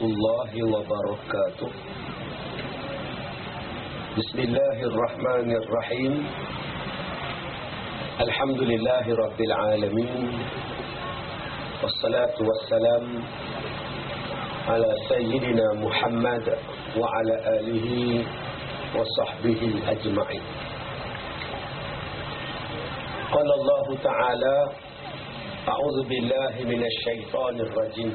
الله وبركاته بسم الله الرحمن الرحيم الحمد لله رب العالمين والصلاة والسلام على سيدنا محمد وعلى آله وصحبه أجمعين قال الله تعالى أعوذ بالله من الشيطان الرجيم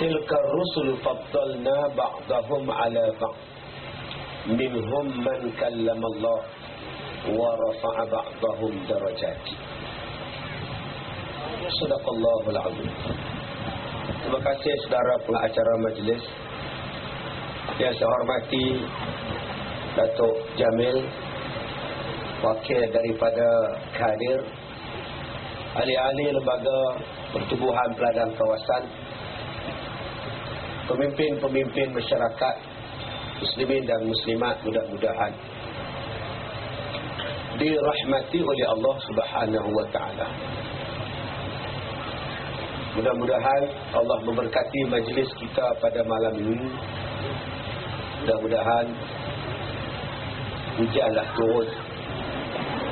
Tilka rusul faddalna ba'dahum ala ba'd. Minhum man kallam Allah Wa rafa'a ba'dahum darajat. Sadaqallahul Azim. Terima kasih saudara pula acara majlis Yang saya hormati Datuk Jamil Wakil daripada Kadir Ahli-ahli lembaga Pertubuhan Peladang Kawasan. Pemimpin-pemimpin masyarakat Muslimin dan muslimat mudah-mudahan Dirahmati oleh Allah subhanahu wa ta'ala Mudah-mudahan Allah memberkati majlis kita pada malam ini. Mudah-mudahan hujanlah turun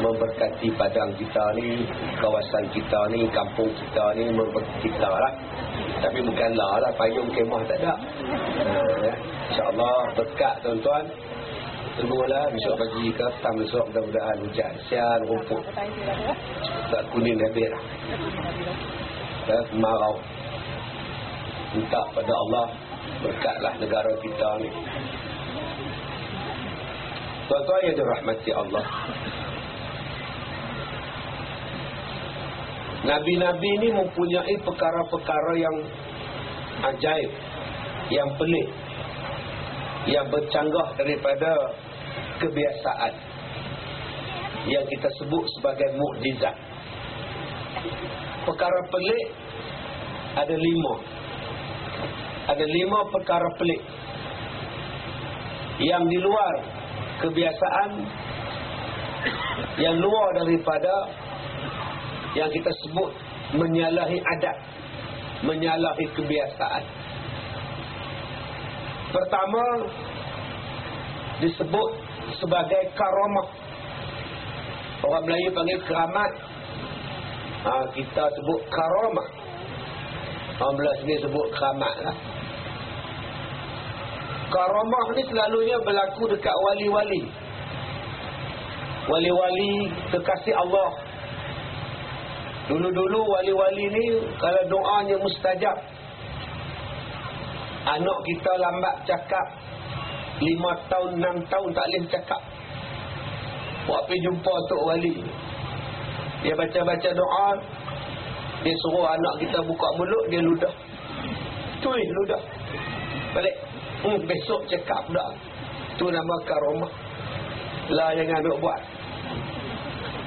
memberkati padang kita ni, kawasan kita ni, kampung kita ni, memberkati kita lah. Tapi bukanlah lah payung kemah tak ada. Ha, InsyaAllah berkat tuan-tuan. Tunggulah besok pagi ke petang besok mudah-mudahan hujan. Sian rumput. Tak kuning habis lah ya, kemarau minta pada Allah berkatlah negara kita ni tuan-tuan yang dirahmati Allah Nabi-Nabi ni mempunyai perkara-perkara yang ajaib yang pelik yang bercanggah daripada kebiasaan yang kita sebut sebagai mukjizat perkara pelik ada lima. Ada lima perkara pelik. Yang di luar kebiasaan. Yang luar daripada yang kita sebut menyalahi adat. Menyalahi kebiasaan. Pertama disebut sebagai karamah. Orang Melayu panggil keramat ha, kita sebut karamah. Orang belah sini sebut keramat lah. Karamah ni selalunya berlaku dekat wali-wali. Wali-wali kekasih Allah. Dulu-dulu wali-wali ni kalau doanya mustajab. Anak kita lambat cakap. Lima tahun, enam tahun tak boleh cakap. Buat pergi jumpa Tok Wali. Dia baca-baca doa. Dia suruh anak kita buka mulut, dia ludah. Tui, ludah. Balik. Hmm, besok cakap dah. Tu nama karomah. Lah jangan duk buat.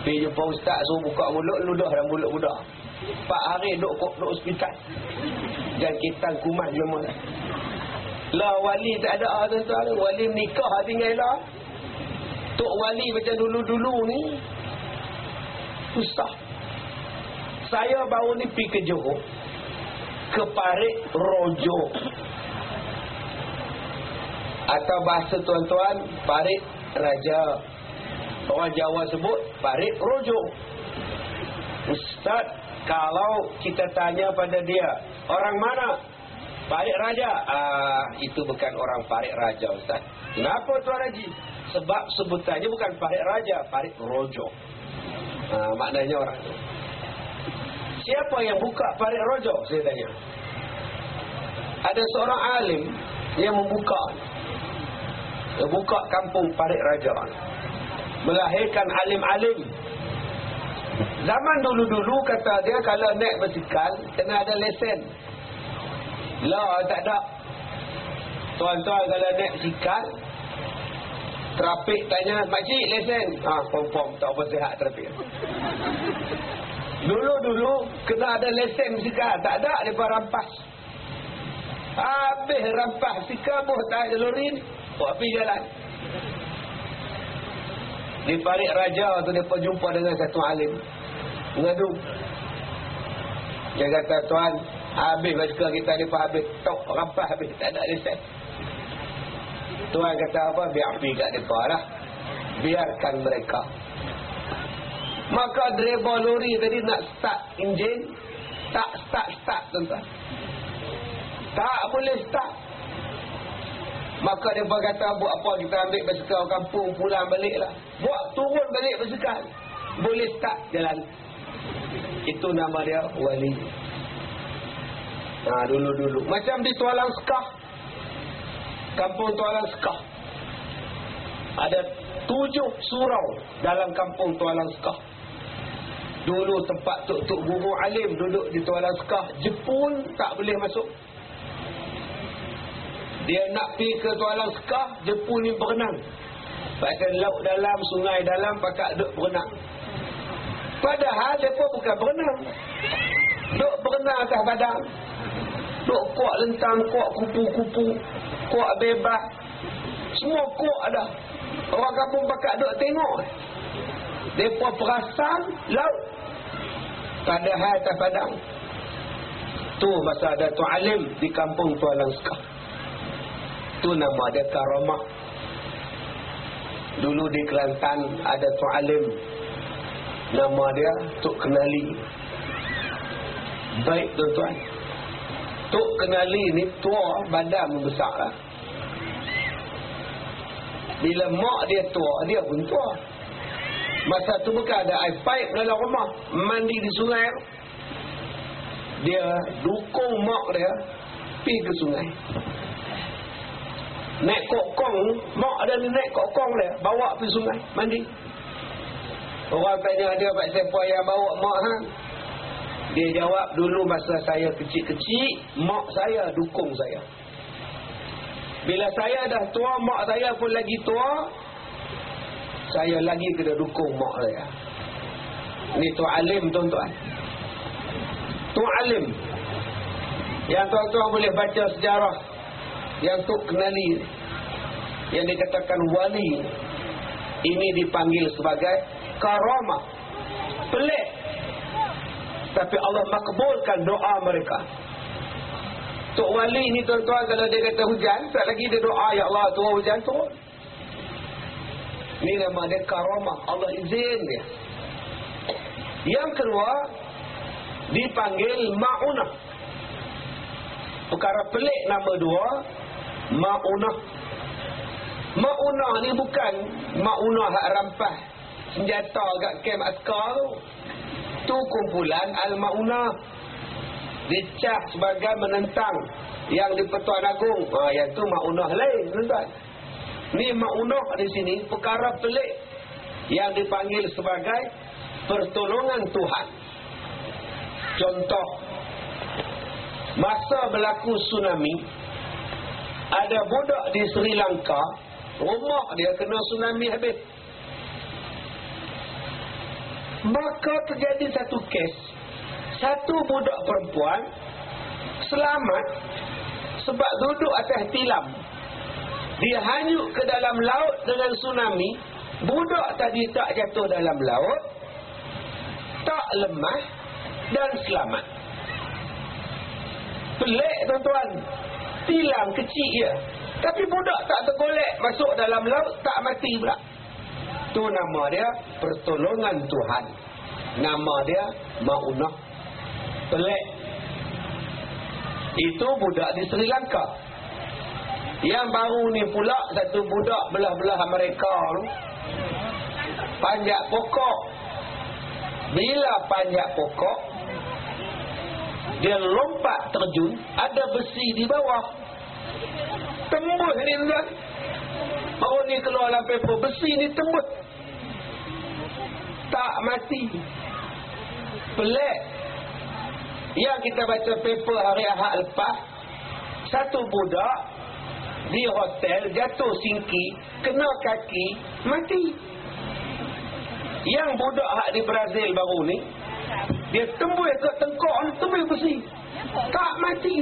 Pergi jumpa ustaz suruh buka mulut, ludah dalam mulut budak. Empat hari duk kok duk hospital. Dan kita kumat semua. Lah wali tak ada tuan-tuan. Wali nikah tinggal lah. Tok wali macam dulu-dulu ni susah. Saya baru ni pergi ke Johor. Ke Parit Rojo. Atau bahasa tuan-tuan, Parit Raja. Orang Jawa sebut Parit Rojo. Ustaz, kalau kita tanya pada dia, orang mana? Parit Raja. Ah, itu bukan orang Parit Raja, Ustaz. Kenapa Tuan Haji? Sebab sebutannya bukan Parit Raja, Parit Rojo. Ha, maknanya orang itu. Siapa yang buka parit rojo? Saya tanya. Ada seorang alim yang membuka. Buka kampung parit raja. Melahirkan alim-alim. Zaman dulu-dulu kata dia kalau naik basikal kena ada lesen. Lah tak ada. Tuan-tuan kalau naik basikal Trafik tanya, makcik lesen. Ha, pom-pom, tak apa sihat trafik. Dulu-dulu kena ada lesen sikap. Tak ada, mereka rampas. Habis rampas sikap, buh tak ada lori ni. Buat pergi jalan. Di balik raja tu, mereka jumpa dengan satu alim. Mengadu. Dia kata, tuan, Habis basikal kita ni pun habis. Tok rampas habis. Tak ada lesen. Tuan kata apa? Biar pergi kat mereka lah. Biarkan mereka. Maka driver lori tadi nak start enjin. Tak start-start tuan-tuan. Tak boleh start. Maka dia kata buat apa kita ambil basikal kampung pulang balik lah. Buat turun balik basikal. Boleh start jalan. Itu nama dia wali. Nah dulu-dulu. Macam di Tualang Sekah. Kampung Tualang Sekah. Ada tujuh surau dalam kampung Tualang Sekah. Dulu tempat tuk-tuk guru alim duduk di Tualang Sekah. Jepun tak boleh masuk. Dia nak pergi ke Tualang Sekah, Jepun ni berenang. Pakai laut dalam, sungai dalam, pakai duduk berenang. Padahal mereka bukan berenang. Duk berenang atas badan. Duk kuat lentang, kuat kupu-kupu, kuat bebas. Semua kuat ada. Orang kampung pakat duk tengok. Mereka perasan laut. Padahal atas padang. Tu masa ada tu alim di kampung Tualang Sekah. Tu nama dia karamah. Dulu di Kelantan ada tu alim Nama dia Tok Kenali. Baik tuan-tuan. Tok Kenali ni tua badan membesar lah. Bila mak dia tua, dia pun tua. Masa tu bukan ada air pipe dalam rumah. Mandi di sungai. Dia dukung mak dia pergi ke sungai. Naik kokong, mak ada ni naik kokong dia. Bawa pergi sungai, mandi. Orang tanya dia Pak siapa yang bawa mak ha? Dia jawab dulu masa saya kecil-kecil Mak saya dukung saya Bila saya dah tua Mak saya pun lagi tua Saya lagi kena dukung mak saya Ni tu alim tuan-tuan Tu alim Yang tuan-tuan boleh baca sejarah Yang tu kenali. Yang dikatakan wali Ini dipanggil sebagai karamah pelik. Tapi Allah makbulkan doa mereka. Tok Wali ni tuan-tuan kalau dia kata hujan tak lagi dia doa ya Allah turun hujan turun. Ni nama dia karamah Allah izin dia. Yang kedua dipanggil ma'unah. Perkara pelik nama dua ma'unah. Ma'unah ni bukan ma'unah hak rampas senjata kat kem askar tu. Kumpulan al-maunah. Dicap sebagai menentang yang di Pertuan Agung. Ha, yang tu maunah lain tuan ni maunah di sini perkara pelik yang dipanggil sebagai pertolongan Tuhan. Contoh masa berlaku tsunami ada budak di Sri Lanka rumah dia kena tsunami habis. Maka terjadi satu kes. Satu budak perempuan Selamat Sebab duduk atas tilam. Dia hanyut ke dalam laut dengan tsunami. Budak tadi tak jatuh dalam laut Tak lemah Dan selamat. Pelik tuan-tuan Tilam kecil je Tapi budak tak tergolek masuk dalam laut Tak mati pula itu nama dia pertolongan Tuhan. Nama dia Ma'unah. Pelik. Itu budak di Sri Lanka. Yang baru ni pula satu budak belah-belah Amerika tu. Panjat pokok. Bila panjat pokok. Dia lompat terjun. Ada besi di bawah. Tembus ni tuan. Baru ni keluar dalam paper. Besi ni tembus. Tak mati. Pelik. Yang kita baca paper hari Ahad lepas. Satu budak. Di hotel. Jatuh singki. Kena kaki. Mati. Yang budak hak di Brazil baru ni. Dia tembus ke tengkok. Tembus besi. Tak mati.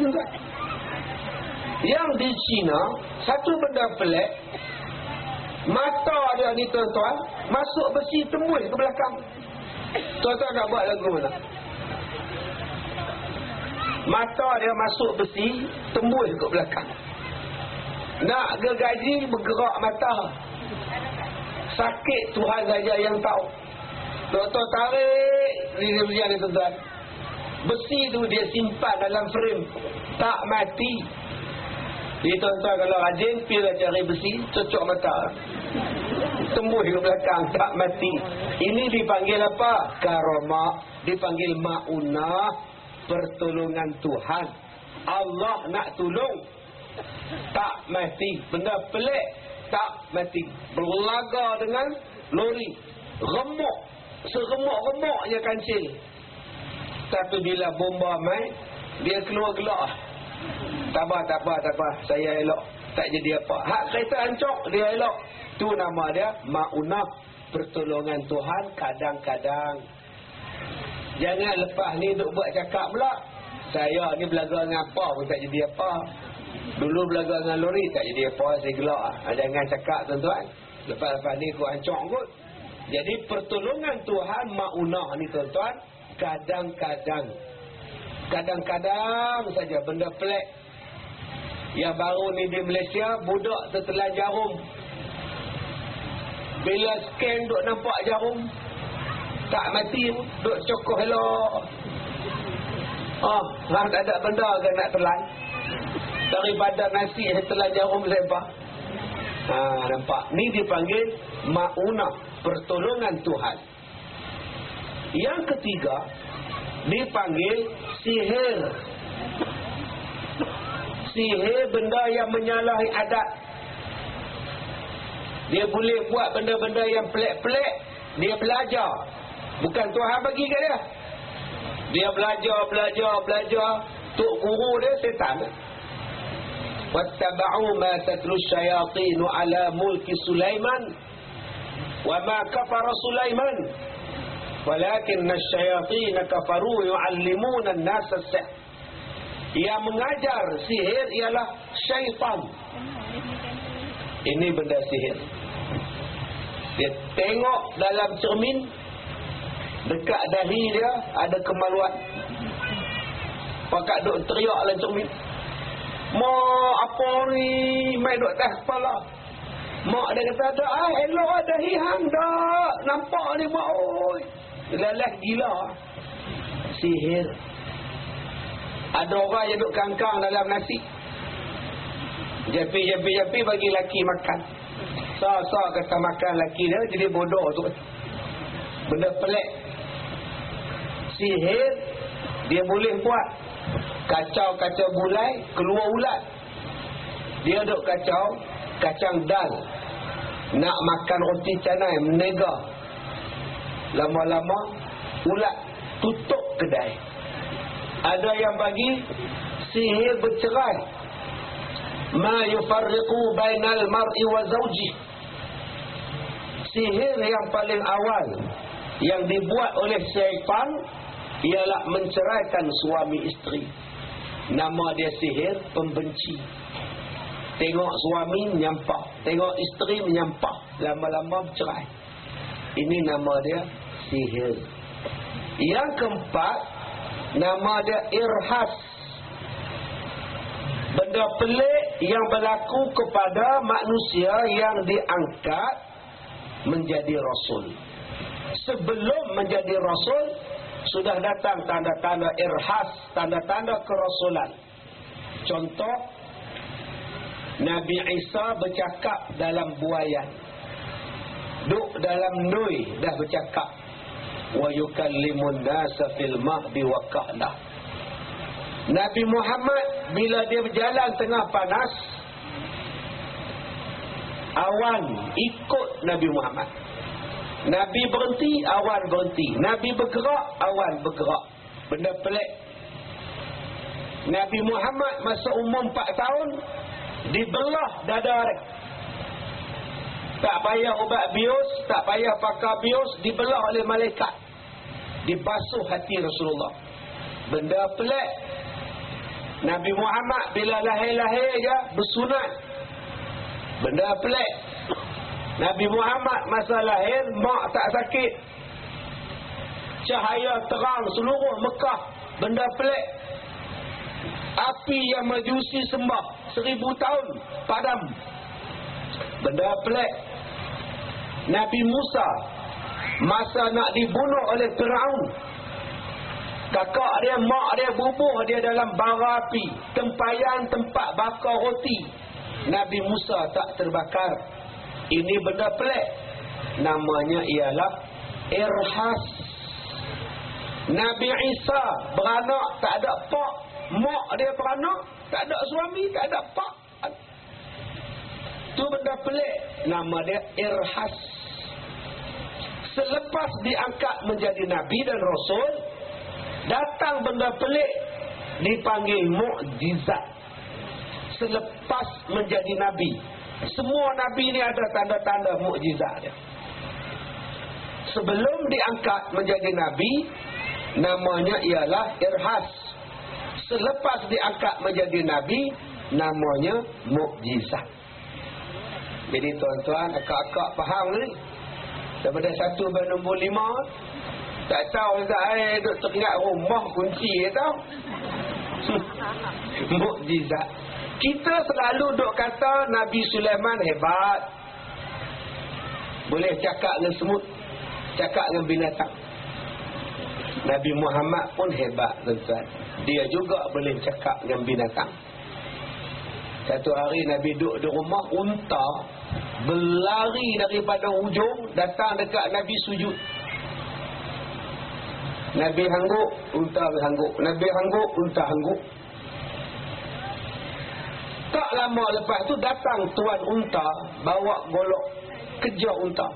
Yang di China. Satu benda pelik. Mata dia ni tuan-tuan Masuk besi tembus ke belakang Tuan-tuan nak buat lagu mana Mata dia masuk besi, tembus ke belakang. Nak gergaji, bergerak mata. Sakit Tuhan saja yang tahu. Doktor tarik, dia berjalan tuan Besi tu dia simpan dalam frame. Tak mati. Jadi tuan-tuan kalau rajin, pergi cari besi, cocok mata. Tembus ke belakang, tak mati. Ini dipanggil apa? Karomah. Dipanggil ma'unah. Pertolongan Tuhan. Allah nak tolong. Tak mati. Benda pelik. Tak mati. Berlaga dengan lori. Remuk. Seremuk-remuknya kancil. Tapi bila bomba main, dia keluar gelak. Tak apa, tak apa, tak apa. Saya elok. Tak jadi apa. Hak kereta hancur, dia elok. Tu nama dia ma'unah. Pertolongan Tuhan kadang-kadang. Jangan lepas ni duk buat cakap pula. Saya ni belaga dengan apa pun tak jadi apa. Dulu belaga dengan lori tak jadi apa. Saya gelak. Ha, jangan cakap tuan-tuan. Lepas-lepas ni aku hancur kot. Jadi pertolongan Tuhan ma'unah ni tuan-tuan kadang-kadang kadang-kadang saja benda pelik yang baru ni di Malaysia budak tertelan jarum. Bila scan duk nampak jarum. Tak mati duk cokoh elok. Oh, lah tak ada benda ke nak telan daripada nasi telan jarum lebar. Ha, nampak. Ni dipanggil ma'unah pertolongan Tuhan. Yang ketiga dipanggil sihir. Sihir benda yang menyalahi adat. Dia boleh buat benda-benda yang pelik-pelik, dia belajar. Bukan Tuhan bagi ke dia. Dia belajar, belajar, belajar. Tok guru dia setan. Wattaba'u ma tatlu syayatin ala mulki Sulaiman wa ma kafara Sulaiman Walakin nasyayatin kafaru yu'allimuna an-nasa sihr. Yang mengajar sihir ialah syaitan. Ini benda sihir. Dia tengok dalam cermin dekat dahi dia ada kemaluan. Pakak duk teriak dalam cermin. Ma apa ni mai duk atas kepala. Mak dia kata ada ah elok dahi hang dak. Nampak ni mak oi. Lelah gila Sihir Ada orang yang duduk kangkang dalam nasi. Japi bagi laki makan. Sa-sa kata makan laki dia Jadi bodoh tu. Benda pelik. Sihir Dia boleh buat. Kacau-kacau bulai Keluar ulat. Dia duduk kacau Kacang dal. Nak makan roti canai Menegah. Lama-lama ulat tutup kedai. Ada yang bagi sihir bercerai. Ma yufarriqu bainal mar'i wa zawji. Sihir yang paling awal yang dibuat oleh syaitan ialah menceraikan suami isteri. Nama dia sihir pembenci. Tengok suami menyampah, tengok isteri menyampah, lama-lama bercerai. Ini nama dia sihir. Yang keempat, nama dia irhas. Benda pelik yang berlaku kepada manusia yang diangkat menjadi rasul. Sebelum menjadi rasul, sudah datang tanda-tanda irhas, tanda-tanda kerasulan. Contoh, Nabi Isa bercakap dalam buayan. Duk dalam nui dah bercakap wa yukallimun nasa fil mahdi wa kahlah Nabi Muhammad bila dia berjalan tengah panas awan ikut Nabi Muhammad. Nabi berhenti awan berhenti. Nabi bergerak awan bergerak. Benda pelik. Nabi Muhammad masa umur 4 tahun dibelah dada dia tak payah ubat bios, tak payah pakai bios, dibelah oleh malaikat. Dibasuh hati Rasulullah. Benda pelik. Nabi Muhammad bila lahir-lahir je bersunat. Benda pelik. Nabi Muhammad masa lahir, mak tak sakit. Cahaya terang seluruh Mekah. Benda pelik. Api yang majusi sembah seribu tahun padam. Benda pelik. Nabi Musa masa nak dibunuh oleh Firaun. Kakak dia, mak dia bubuh dia dalam bara api, tempayan tempat bakar roti. Nabi Musa tak terbakar. Ini benda pelik. Namanya ialah irhas. Nabi Isa beranak tak ada pak. Mak dia beranak tak ada suami, tak ada pak. Itu benda pelik. Nama dia irhas. Selepas diangkat menjadi Nabi dan Rasul, datang benda pelik dipanggil mukjizat. Selepas menjadi Nabi. Semua Nabi ini ada tanda-tanda mukjizat dia sebelum diangkat menjadi nabi namanya ialah irhas selepas diangkat menjadi nabi namanya mukjizat jadi tuan-tuan akak-akak faham ni daripada satu sampai nombor lima tak tahu saya duduk teringat rumah kunci tau mukjizat kita selalu duk kata Nabi Sulaiman hebat boleh cakap dengan semut cakap dengan binatang. Nabi Muhammad pun hebat tuan-tuan. Dia juga boleh cakap dengan binatang. Satu hari Nabi duduk di rumah, unta berlari daripada hujung datang dekat Nabi sujud. Nabi hangguk, unta hangguk. Nabi hangguk, unta hangguk. Tak lama lepas tu datang tuan unta bawa golok kejar unta.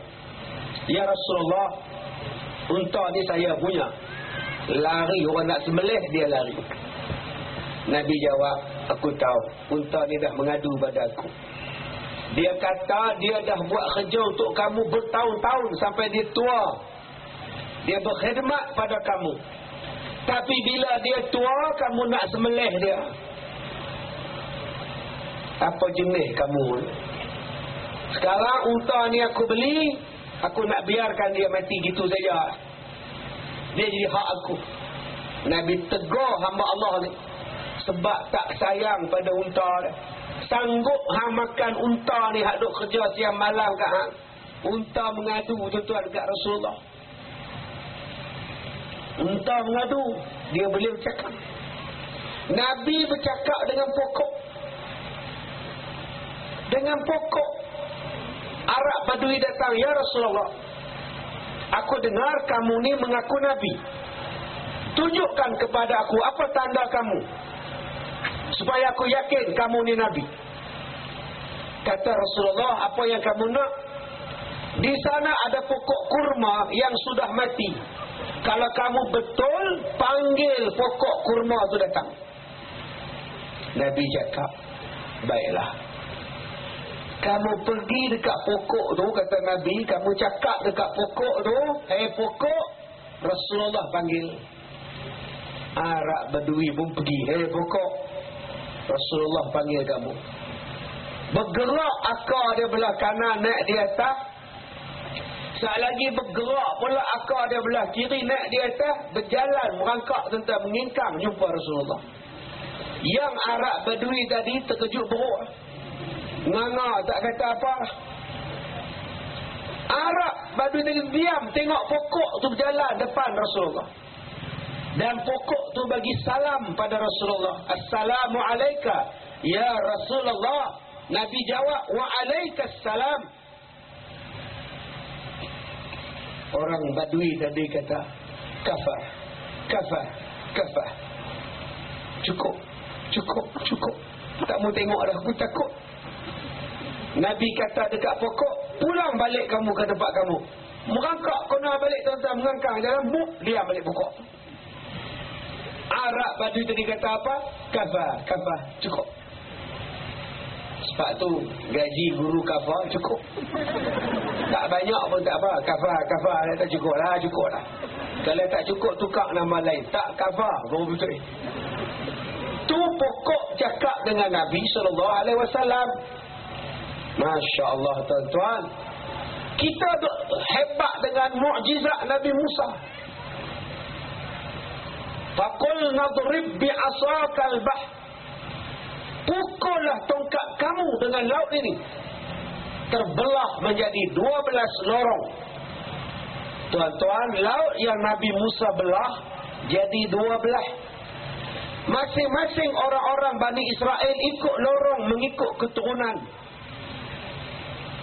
Ya Rasulullah Unta ni saya punya Lari orang nak sembelih dia lari Nabi jawab Aku tahu Unta ni dah mengadu pada aku Dia kata dia dah buat kerja untuk kamu bertahun-tahun Sampai dia tua Dia berkhidmat pada kamu Tapi bila dia tua Kamu nak sembelih dia Apa jenis kamu Sekarang unta ni aku beli Aku nak biarkan dia mati gitu saja. Dia jadi hak aku. Nabi tegur hamba Allah ni. Sebab tak sayang pada unta dia. Sanggup hang makan unta ni hak duk kerja siang malam kat hang. Unta mengadu tuan-tuan dekat Rasulullah. Unta mengadu. Dia boleh bercakap. Nabi bercakap dengan pokok. Dengan pokok. Arab Badui datang, Ya Rasulullah. Aku dengar kamu ni mengaku Nabi. Tunjukkan kepada aku apa tanda kamu. Supaya aku yakin kamu ni Nabi. Kata Rasulullah, apa yang kamu nak? Di sana ada pokok kurma yang sudah mati. Kalau kamu betul, panggil pokok kurma itu datang. Nabi cakap, baiklah kamu pergi dekat pokok tu kata Nabi kamu cakap dekat pokok tu eh pokok Rasulullah panggil Arak Badui pun pergi eh pokok Rasulullah panggil kamu. Bergerak akar dia belah kanan naik di atas. Saat lagi bergerak pula akar dia belah kiri naik di atas. Berjalan merangkak tentang mengingkang jumpa Rasulullah. Yang Arak Badui tadi terkejut beruk Nganga tak kata apa. Arab badu negeri diam tengok pokok tu berjalan depan Rasulullah. Dan pokok tu bagi salam pada Rasulullah. Assalamu alayka ya Rasulullah. Nabi jawab wa alayka salam. Orang badui tadi kata kafah. Kafah. Kafah. Cukup. Cukup. Cukup. Tak mau tengok dah. Aku takut. Nabi kata dekat pokok, pulang balik kamu ke tempat kamu. Merangkak kena balik tuan-tuan mengangkang jalan buk dia balik pokok. Arab baju tadi kata apa? Kafa, kafa, cukup. Sebab tu gaji guru kafa cukup. Tak banyak pun tak apa. Kafa, kafa dia tak cukup lah, cukup lah. Kalau tak cukup tukar nama lain. Tak kafa, guru betul. Tu pokok cakap dengan Nabi wasallam. Masya Allah tuan-tuan Kita hebat dengan mu'jizat Nabi Musa Fakul nadrib bi'asakal bah Pukullah tongkat kamu dengan laut ini. Terbelah menjadi 12 lorong. Tuan-tuan, laut yang Nabi Musa belah jadi 12. Masing-masing orang-orang Bani Israel ikut lorong mengikut keturunan.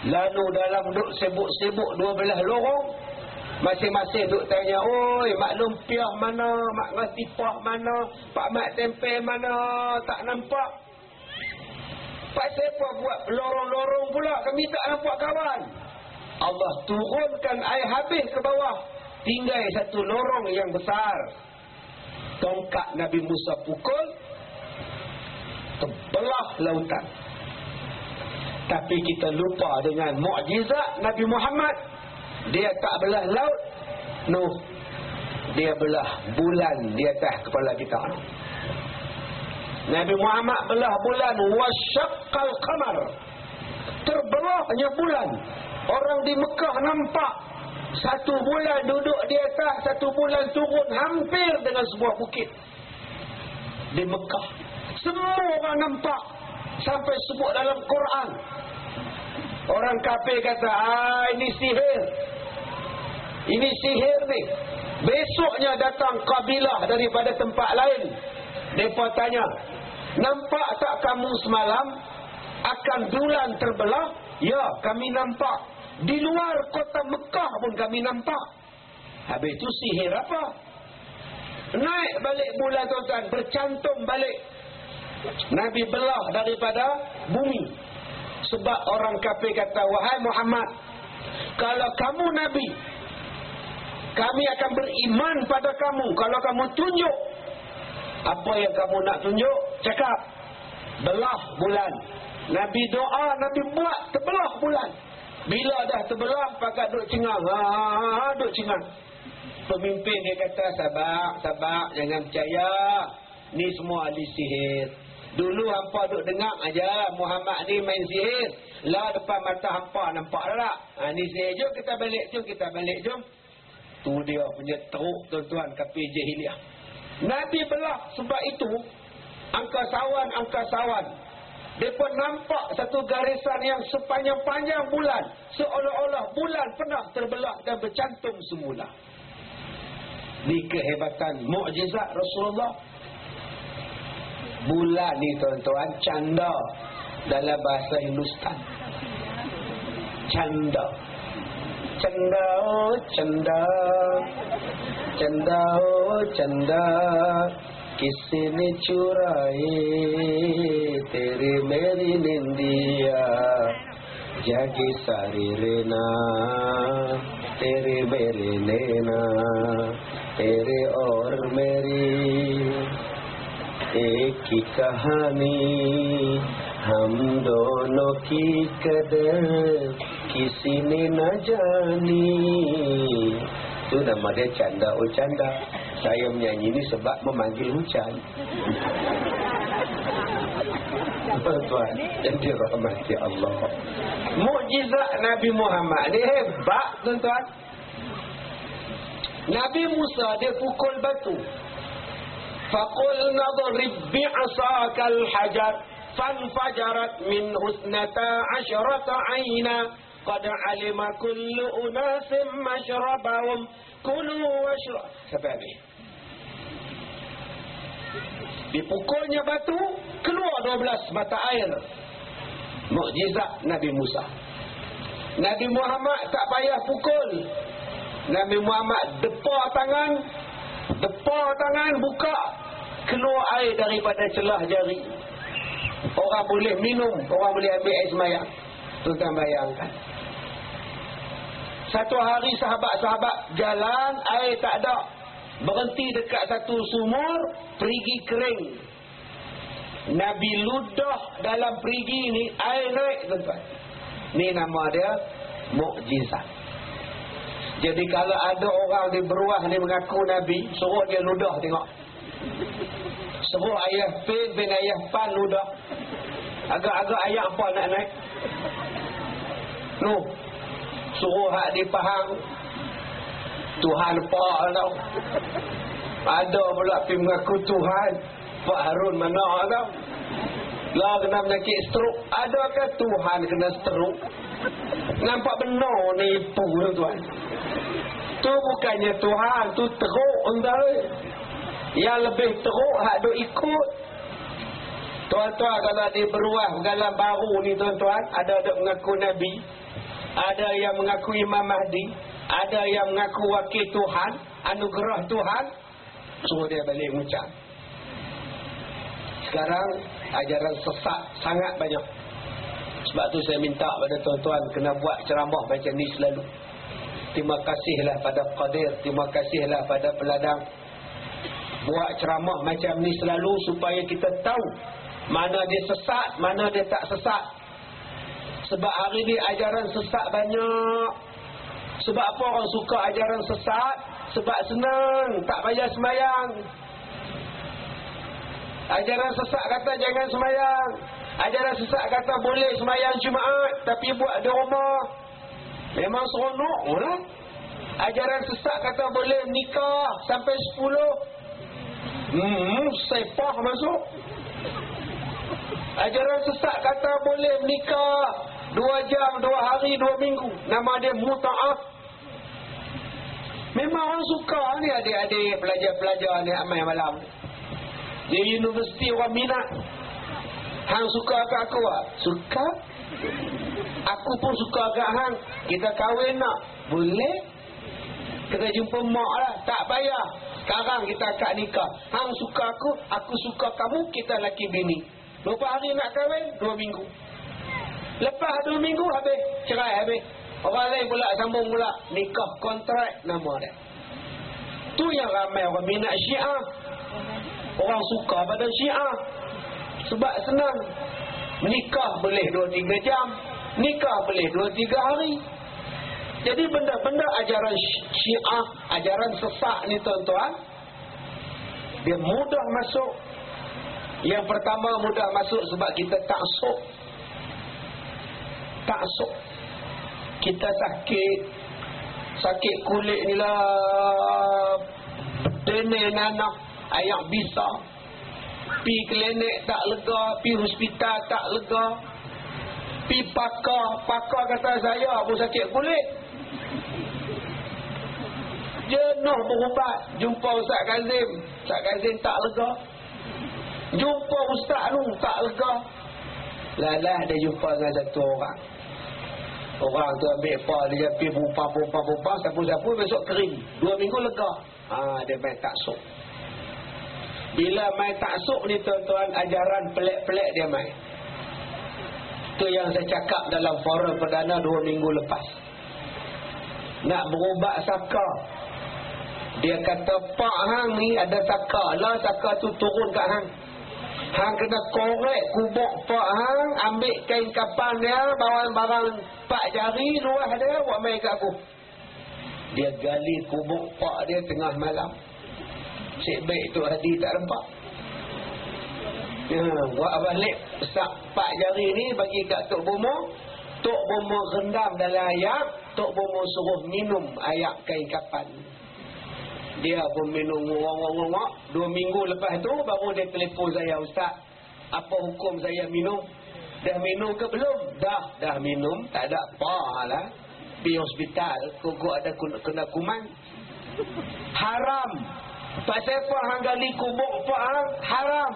Lalu dalam duk sibuk-sibuk 12 lorong, Masing-masing duk tanya, oi mak lumpiah mana, mak ngasipah mana, pak mak tempe mana, tak nampak. Pak siapa buat lorong-lorong pula, kami tak nampak kawan. Allah turunkan air habis ke bawah. Tinggal satu lorong yang besar. Tongkat Nabi Musa pukul, terbelah lautan. Tapi kita lupa dengan mukjizat Nabi Muhammad dia tak belah laut? No. Dia belah bulan di atas kepala kita. Nabi Muhammad belah bulan. Wasyaqqal qamar. Terbelahnya bulan. Orang di Mekah nampak satu bulan duduk di atas satu bulan turun hampir dengan sebuah bukit. Di Mekah. Semua orang nampak sampai sebut dalam Quran. Orang kafir kata ah ini sihir ini sihir ni. Besoknya datang kabilah daripada tempat lain. Mereka tanya, nampak tak kamu semalam akan bulan terbelah? Ya, kami nampak. Di luar kota Mekah pun kami nampak. Habis itu sihir apa? Naik balik bulan tuan-tuan, bercantum balik. Nabi belah daripada bumi. Sebab orang kafir kata, wahai Muhammad, kalau kamu Nabi, kami akan beriman pada kamu. Kalau kamu tunjuk apa yang kamu nak tunjuk cakap. Belah bulan. Nabi doa Nabi buat terbelah bulan. Bila dah terbelah pakat duk cengang ha, ha, ha, ha duk cengang pemimpin dia kata sabar sabar jangan percaya. Ni semua ahli sihir. Dulu hampa duk dengar aja Muhammad ni main sihir. Lah depan mata hampa nampak tak ha, ni sihir jom kita balik jom kita balik jom Tu dia punya teruk tuan-tuan kafir jahiliah. Nabi belah sebab itu angkasawan-angkasawan depa nampak satu garisan yang sepanjang-panjang bulan seolah-olah bulan pernah terbelah dan bercantum semula. Ni kehebatan mukjizat Rasulullah. Bulan ni tuan-tuan canda dalam bahasa Hindustan. Canda chanda oh chanda चंदा oh chanda किसने चुराए तेरे मेरी निंदिया, जागी सारी लेना, तेरे मेरे लेना, तेरे और मेरी एक ही कहानी, हम दोनों की कदर kisi ni najani itu nama dia canda. Oh canda. Saya menyanyi ni sebab memanggil hujan. Tuan? Yang dirahmati Allah. Mukjizat Nabi Muhammad ni hebat tuan-tuan. Nabi Musa dia pukul batu. Faqul nadrib bi'asaka al-hajar fanfajarat min husnata asyrata 'aina قد علم كل أناس مشربهم كلوا Sampai habis. dipukulnya batu keluar 12 mata air mukjizat Nabi Musa. Nabi Muhammad tak payah pukul. Nabi Muhammad depa tangan depa tangan buka. Keluar air daripada celah jari. Orang boleh minum orang boleh ambil air semayang. Tuan bayangkan satu hari sahabat-sahabat jalan air tak ada. Berhenti dekat satu sumur, perigi kering. Nabi ludah dalam perigi ni air naik tuan-tuan. Ni nama dia mukjizat. Jadi kalau ada orang di beruah ni mengaku Nabi, suruh dia ludah tengok. Suruh ayah pin bin ayah pan ludah. Agak-agak ayah apa nak naik? No, suruh hak dipaham Tuhan pak tau ada pula pergi mengaku Tuhan Pak Harun mana tau Lah kena penyakit stroke. Adakah Tuhan kena stroke? Nampak benar ni ipu tuan. Tu bukannya Tuhan, tu teruk entah. Yang lebih teruk hak duk ikut. Tuan-tuan kalau di beruah dalam baru ni tuan-tuan, ada ada mengaku Nabi, ada yang mengaku Imam Mahdi, ada yang mengaku wakil Tuhan, anugerah Tuhan, suruh dia balik mengucap. Sekarang ajaran sesat sangat banyak. Sebab tu saya minta pada tuan-tuan kena buat ceramah macam ni selalu. Terima kasihlah pada Qadir, terima kasihlah pada peladang. Buat ceramah macam ni selalu supaya kita tahu mana dia sesat, mana dia tak sesat. Sebab hari ni ajaran sesat banyak. Sebab apa orang suka ajaran sesat? Sebab senang, tak payah semayang. Ajaran sesat kata jangan semayang. Ajaran sesat kata boleh semayang Jumaat tapi buat di rumah. Memang seronok lah. Ajaran sesat kata boleh nikah sampai 10. Hmm, sepah masuk. Ajaran sesat kata boleh menikah dua jam, dua hari, dua minggu. Nama dia muta'ah. Memang orang suka ni adik-adik pelajar-pelajar ni amai malam. Di universiti orang minat. Hang suka ke aku ah? Suka? Aku pun suka agak hang. Kita kahwin nak? Boleh? Kita jumpa mak lah. Tak payah. Sekarang kita akad nikah. Hang suka aku, aku suka kamu, kita laki bini. Berapa hari nak kahwin? Dua minggu. Lepas dua minggu habis. Cerai habis. Orang lain pula sambung pula. Nikah kontrak nama dia. Tu yang ramai orang minat syiah. Orang suka pada syiah. Sebab senang. Nikah boleh dua tiga jam. Nikah boleh dua tiga hari. Jadi benda-benda ajaran syiah. Ajaran sesak ni tuan-tuan. Dia mudah masuk yang pertama mudah masuk sebab kita tak Tak sok. Kita sakit. Sakit kulit ni lah. Dene nanak. Ayak bisa. Pi klinik tak lega. Pi hospital tak lega. Pi pakar. Pakar kata saya pun sakit kulit. Jenuh berubat. Jumpa Ustaz Kazim. Ustaz Kazim tak lega. Jumpa ustaz tu tak lega. Lalah dia jumpa dengan satu orang. Orang tu ambil apa dia pergi bumpang-bumpang-bumpang siapa-siapa besok kering. Dua minggu lega. Ha, dia main tak sok. Bila main tak sok ni tuan-tuan ajaran pelik-pelik dia main. Tu yang saya cakap dalam forum perdana dua minggu lepas. Nak berubat saka. Dia kata pak hang ni ada saka. Lah saka tu turun kat hang. Hang kena korek kubuk pak hang, ambil kain kapan dia, barang-barang pak jari luah dia, buat main kat aku. Dia gali kubuk pak dia tengah malam. Cik baik tu hadi tak nampak. Ya, buat balik sak pak jari ni bagi kat Tok Bomo. Tok Bomo rendam dalam ayak, Tok Bomo suruh minum ayak kain kapan. Dia pun minum ngorok-ngorok. Dua minggu lepas tu baru dia telefon saya Ustaz. Apa hukum saya minum? Dah minum ke belum? Dah, dah minum. Tak ada apa lah. Di hospital. Kuku ada kena kuman. Haram. Pak siapa hang gali kubuk pak hang? Haram.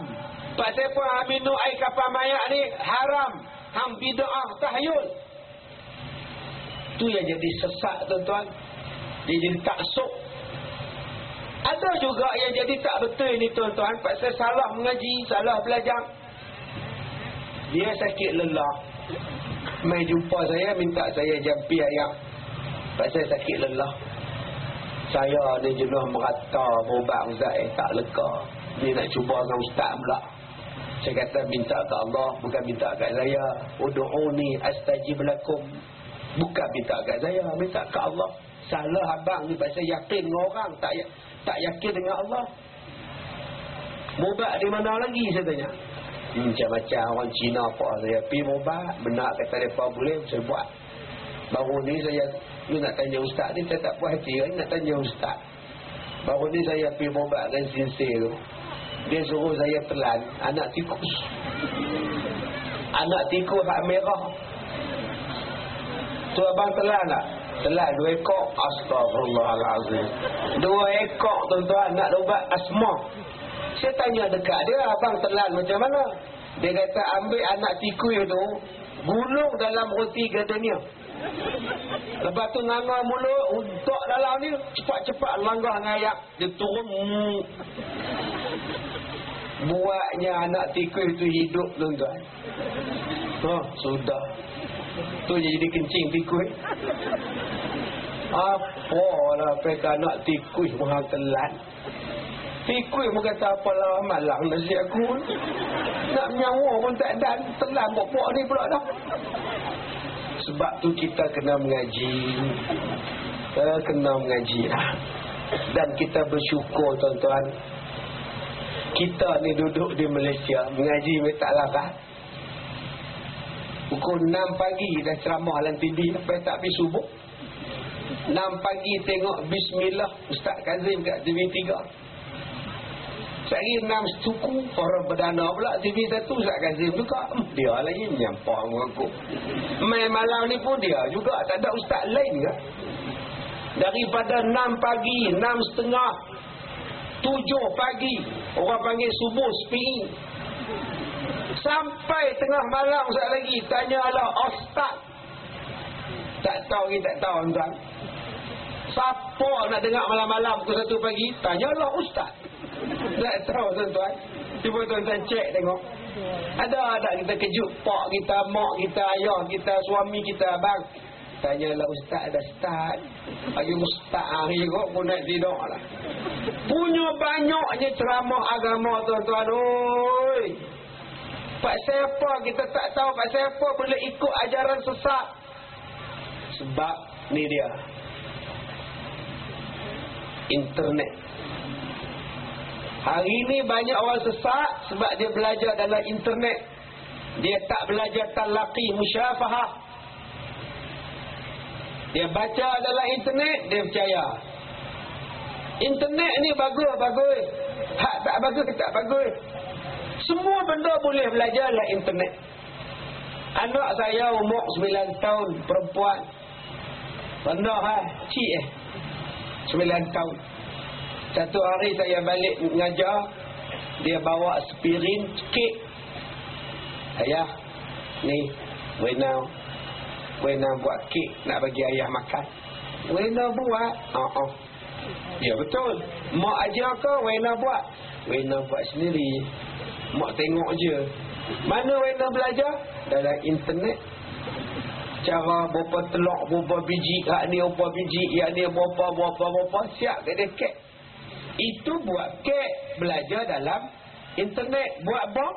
Pak siapa hang minum air kapal mayak ni? Haram. Hang bida'ah tahyul. Tu yang jadi sesak tuan-tuan. Dia jadi taksuk ada juga yang jadi tak betul ni tuan-tuan pasal salah mengaji, salah belajar. Dia sakit lelah. Mai jumpa saya minta saya jampi ayam. Pasal sakit lelah. Saya ni jenuh merata berubat ustaz eh, tak lega. Dia nak cuba dengan ustaz pula. Saya kata minta ke Allah bukan minta kat saya. Udu'uni astajib lakum. Bukan minta kat saya, minta ke Allah. Salah abang ni pasal yakin orang tak tak yakin dengan Allah. Mubat di mana lagi saya tanya. Hmm, macam-macam orang Cina apa saya pergi mubat, benar kata mereka boleh saya buat. Baru ni saya ni nak tanya ustaz ni saya tak puas hati ni nak tanya ustaz. Baru ni saya pergi mubat dengan sincere tu. Dia suruh saya telan anak tikus. anak tikus hak merah. Tu abang telan tak? Telan dua ekor. Astagfirullahalazim. Dua ekor tuan-tuan nak ubat asma. Saya tanya dekat dia, abang telan macam mana? Dia kata ambil anak tikus tu, gulung dalam roti gardenia. Lepas tu nganga mulut untuk dalam ni cepat-cepat langgah ngayak dia turun. Buatnya anak tikus itu hidup tuan-tuan. Oh, sudah. Tu jadi kencing tikus. Apa lah peka anak tikus maha telan. Tikus pun kata apalah malang nasi aku. Nak nyawa pun tak ada. Telan pokok ni pula dah. Sebab tu kita kena mengaji. Kita kena mengaji lah. Dan kita bersyukur tuan-tuan. Kita ni duduk di Malaysia. Mengaji tak larang. Pukul 6 pagi dah ceramah dalam TV. Sampai tak pergi subuh. 6 pagi tengok Bismillah Ustaz Kazim kat TV3. Sehari enam suku orang berdana pula TV satu Ustaz Kazim juga. Hmm, dia lagi menyampah mengaku. Main malam ni pun dia juga. Tak ada Ustaz lain ke? Daripada enam pagi, enam setengah, tujuh pagi. Orang panggil subuh sepi. Sampai tengah malam Ustaz lagi. Tanyalah Ustaz. Tak tahu ni tak tahu tuan. Siapa nak dengar malam-malam pukul satu pagi? Tanyalah Ustaz. Tak tahu tuan-tuan. Cuba tuan-tuan cek tengok. Ada ada kita kejut pak kita, mak kita, ayah kita, suami kita, abang. Tanyalah ustaz ada ustaz. Bagi ustaz hari kok pun nak tidur lah. Punya banyaknya ceramah agama tuan-tuan. Oi. Pak siapa kita tak tahu pak siapa boleh ikut ajaran sesat. Sebab ni dia. Internet Hari ini banyak orang sesat sebab dia belajar dalam internet. Dia tak belajar talaqi musyafahah. Dia baca dalam internet, dia percaya. Internet ni bagus, bagus. Hak tak bagus, tak bagus. Semua benda boleh belajar dalam internet. Anak saya umur 9 tahun, perempuan. Benda ha, cik eh. 9 tahun. Satu hari saya balik mengajar Dia bawa spirin kek Ayah Ni Wena Wena buat kek Nak bagi ayah makan Wena buat oh, oh. Ya betul Mak ajar ke Wena buat Wena buat sendiri Mak tengok je Mana Wena belajar Dalam internet Cara berapa telok Berapa biji Hak ni berapa biji Yang ni berapa Berapa Berapa Siap ke dia kek itu buat kek belajar dalam internet. Buat bom.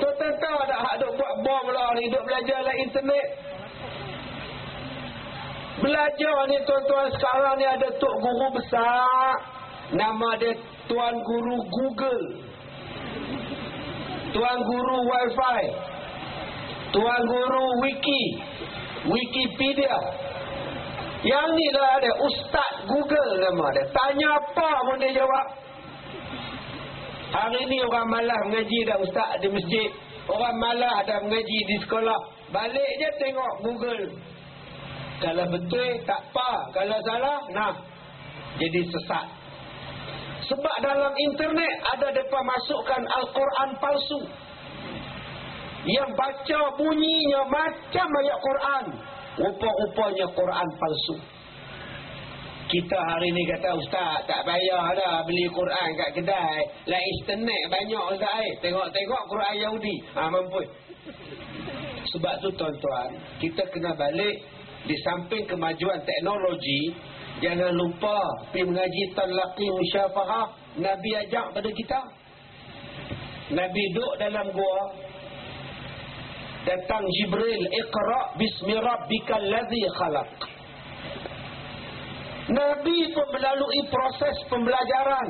Tuan-tuan tahu tak hak duk buat bom lah ni. Duk belajar dalam internet. Belajar ni tuan-tuan sekarang ni ada tok guru besar. Nama dia Tuan Guru Google. Tuan Guru Wi-Fi. Tuan Guru Wiki. Wikipedia. Yang ni lah ada Ustaz Google nama dia. Tanya apa pun dia jawab. Hari ni orang malah mengaji dah Ustaz di masjid. Orang malah dah mengaji di sekolah. Balik je tengok Google. Kalau betul tak apa. Kalau salah, nah. Jadi sesat. Sebab dalam internet ada mereka masukkan Al-Quran palsu. Yang baca bunyinya macam ayat Quran. Rupa-rupanya Quran palsu. Kita hari ni kata ustaz tak payah dah beli Quran kat kedai. Lah internet banyak ustaz eh. Tengok-tengok Quran Yahudi. Ha mampu. Sebab tu tuan-tuan, kita kena balik di samping kemajuan teknologi, jangan lupa pergi mengaji talaqi musyafahah. Nabi ajak pada kita. Nabi duduk dalam gua, datang Jibril Iqra bismi rabbikal ladzi khalaq. Nabi pun melalui proses pembelajaran.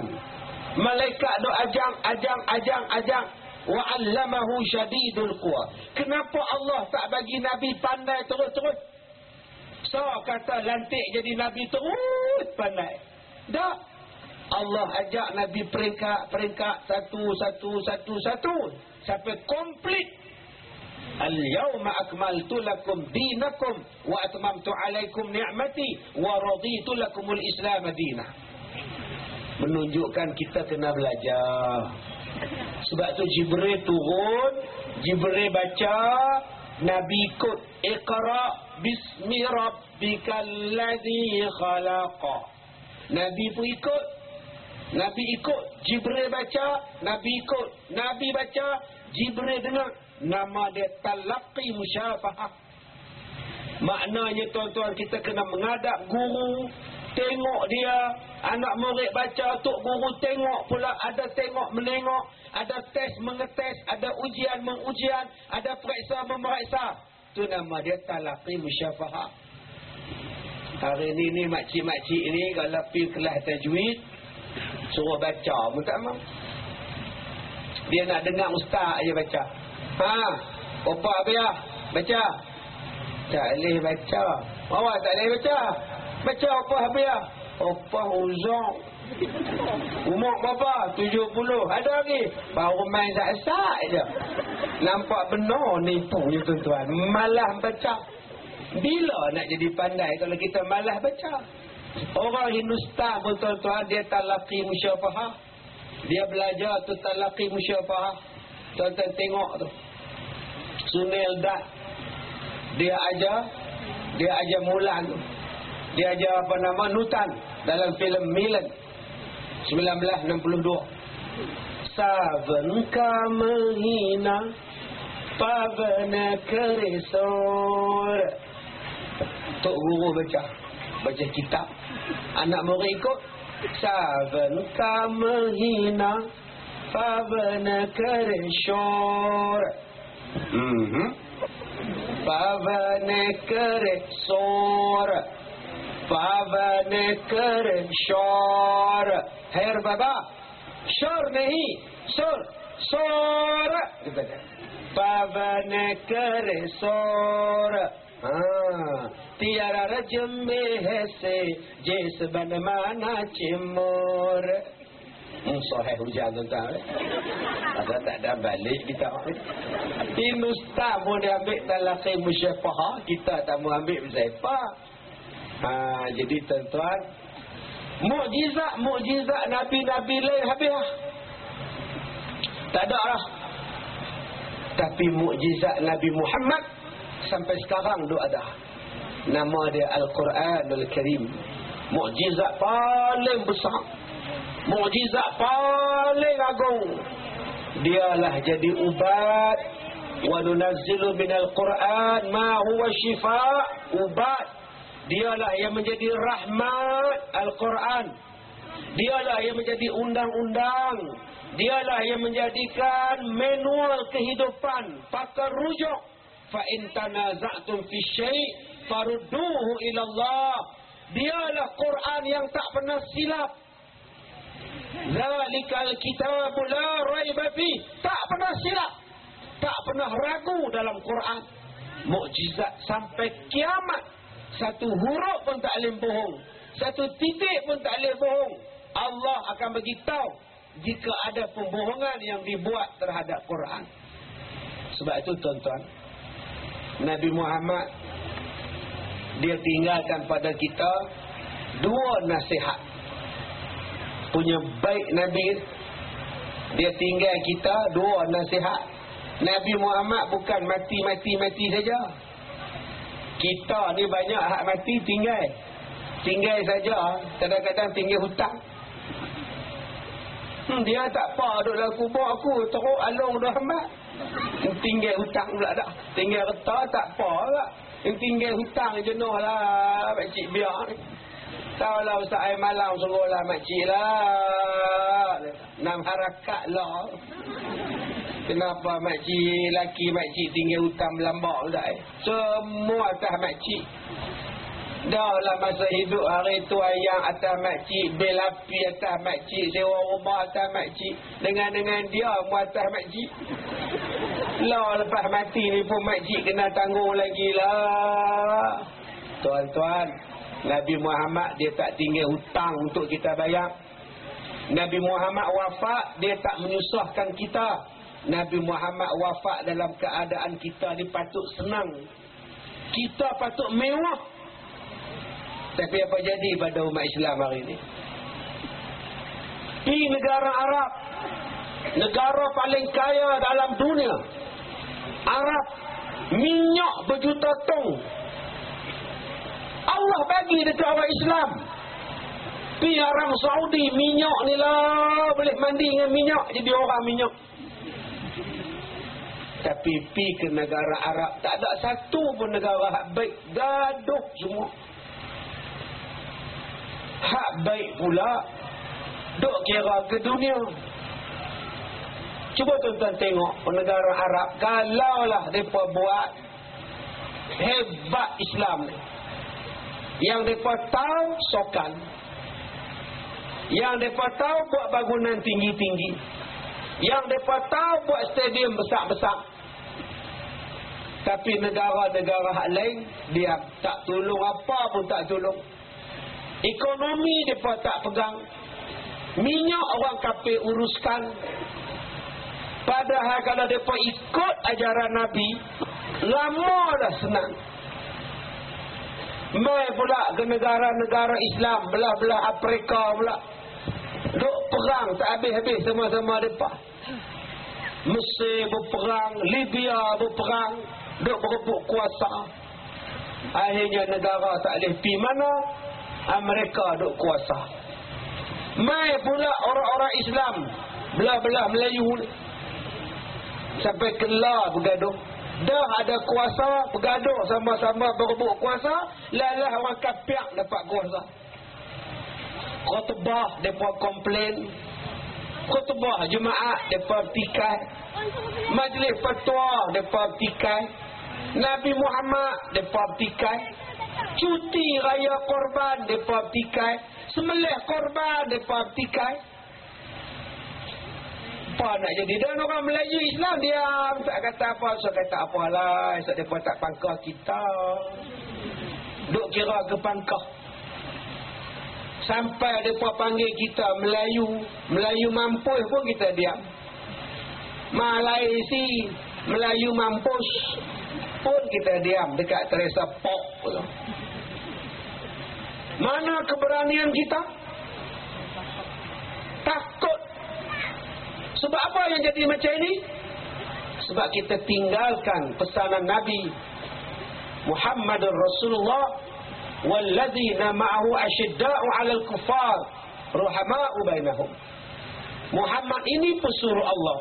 Malaikat do ajang ajang ajang ajang. Wa 'allamahu syadidul quwa. Kenapa Allah tak bagi nabi pandai terus-terus so kata lantik jadi nabi terus pandai dak Allah ajak Nabi peringkat-peringkat satu, satu, satu, satu. Sampai komplit. Al-yawma akmaltu lakum dinakum wa atmamtu alaikum ni'mati wa raditu lakumul islam dinah. Menunjukkan kita kena belajar. Sebab tu Jibril turun, Jibril baca, Nabi ikut Iqra bismi rabbikal ladzi khalaqa. Nabi pun ikut. Nabi ikut, Jibril baca, Nabi ikut. Nabi baca, Jibril dengar. Nama dia talaqi musyafahah. Maknanya tuan-tuan kita kena mengadap guru, tengok dia, anak murid baca, tok guru tengok pula ada tengok menengok, ada test mengetes, ada ujian mengujian, ada periksa memeriksa. Itu nama dia talaqi musyafahah. Hari ini ni makcik-makcik ni kalau pergi kelas tajwid, suruh baca pun tak mahu. Dia nak dengar ustaz aja baca. Ha, opak apa Baca. Tak boleh baca. Awak tak boleh baca. Baca apa apa ya? Opah uzak. Umur berapa? 70. Ada lagi? Baru main sak-sak je. Nampak benar ni punya tuan-tuan. Malah baca. Bila nak jadi pandai kalau kita malah baca? Orang Hindustan pun tuan-tuan dia talaki musyafahah. Dia belajar tu talaki musyafahah. Tuan-tuan tengok tu. Sunil Dat. Dia ajar. Dia ajar mulan tu. Dia ajar apa nama Nutan dalam filem Milan 1962. Saven ka menghina pavana keresor. Tok guru baca baca kitab. Anak murid ikut Saven ka menghina pavana keresor. Mhm. Mm pavana keresor. पावन कर शौर हैर बाबा शोर नहीं शोर शोर पावन कर शोर हाँ तियारा रजम में है से जेस बन माना चिमोर Sahih hujan tuan Ada tak ada balik kita Ini ustaz pun dia ambil talaqi musyafahah Kita tak mau ambil musyafah Ha, jadi tuan-tuan, mukjizat-mukjizat Nabi-Nabi lain habis lah. Tak ada lah. Tapi mukjizat Nabi Muhammad sampai sekarang tu ada. Nama dia Al-Quranul Karim. Mukjizat paling besar. Mukjizat paling agung. Dialah jadi ubat. Wa nunazzilu minal Quran ma huwa syifa' ubat Dialah yang menjadi rahmat Al-Quran. Dialah yang menjadi undang-undang. Dialah yang menjadikan manual kehidupan pakar rujuk. Fa in tanaza'tum fi syai' farudduhu ila Allah. Dialah Quran yang tak pernah silap. Zalikal kitabu la raiba fi. Tak pernah silap. Tak pernah ragu dalam Quran. Mukjizat sampai kiamat satu huruf pun tak boleh bohong. Satu titik pun tak boleh bohong. Allah akan beritahu jika ada pembohongan yang dibuat terhadap Quran. Sebab itu tuan-tuan, Nabi Muhammad dia tinggalkan pada kita dua nasihat. Punya baik Nabi dia tinggal kita dua nasihat. Nabi Muhammad bukan mati-mati-mati saja. Kita ni banyak hak mati tinggal. Tinggal saja. Kadang-kadang tinggal hutang. Hmm, dia tak apa duduk dalam kubur aku. Teruk alung dah amat. Tinggal hutang pula tak. Tinggal reta tak apa lah. Tinggal hutang jenuh lah. Makcik biar ni. Tahu lah Ustaz Air Malam suruh lah makcik lah. Nam harakat lah. Kenapa makcik laki makcik tinggal hutang melambak pula eh? Semua atas makcik. Dah lah masa hidup hari tu ayang atas makcik, bel api atas makcik, sewa rumah atas makcik. Dengan-dengan dia mu atas makcik. Lah lepas mati ni pun makcik kena tanggung lagi lah. Tuan-tuan, Nabi Muhammad dia tak tinggal hutang untuk kita bayar. Nabi Muhammad wafat dia tak menyusahkan kita. Nabi Muhammad wafat dalam keadaan kita ni patut senang. Kita patut mewah. Tapi apa jadi pada umat Islam hari ini? Di negara Arab, negara paling kaya dalam dunia, Arab, minyak berjuta tong. Allah bagi dekat orang Islam. Pi Arab Saudi minyak ni lah boleh mandi dengan minyak jadi orang minyak. Tapi pi ke negara Arab tak ada satu pun negara hak baik gaduh semua. Hak baik pula duk kira ke dunia. Cuba tuan-tuan tengok negara Arab kalaulah depa buat hebat Islam. Yang depa tahu sokan. Yang depa tahu buat bangunan tinggi-tinggi. Yang depa tahu buat stadium besar-besar. Tapi negara-negara lain dia tak tolong apa pun tak tolong. Ekonomi depa tak pegang. Minyak orang kafir uruskan. Padahal kalau depa ikut ajaran Nabi, lama dah senang. Mai pula ke negara-negara Islam, belah-belah Afrika pula. Duk perang tak habis-habis sama-sama depa. Mesir berperang, Libya berperang, duk berebut kuasa. Akhirnya negara tak boleh pergi mana, Amerika duk kuasa. Mai pula orang-orang Islam, belah-belah Melayu sampai kelar bergaduh. Dah ada kuasa, bergaduh sama-sama berebut kuasa, lalah orang kafir dapat kuasa. Khutbah depa komplain. Khutbah jemaah depa tikai. Majlis fatwa depa tikai. Nabi Muhammad depa tikai. Cuti raya korban depa tikai. Semelih korban depa tikai. Apa nak jadi? Dan orang Melayu Islam diam. Tak kata apa. So kata apalah. So mereka tak pangkah kita. Duk kira ke pangkah. Sampai mereka panggil kita Melayu. Melayu mampus pun kita diam. Malaysi. Melayu mampus pun kita diam dekat Teresa Pok. Mana keberanian kita? Takut sebab apa yang jadi macam ini? Sebab kita tinggalkan pesanan Nabi Muhammad Rasulullah walladzina ma'ahu asyidda'u 'alal kuffar ruhama'u bainahum. Muhammad ini pesuruh Allah.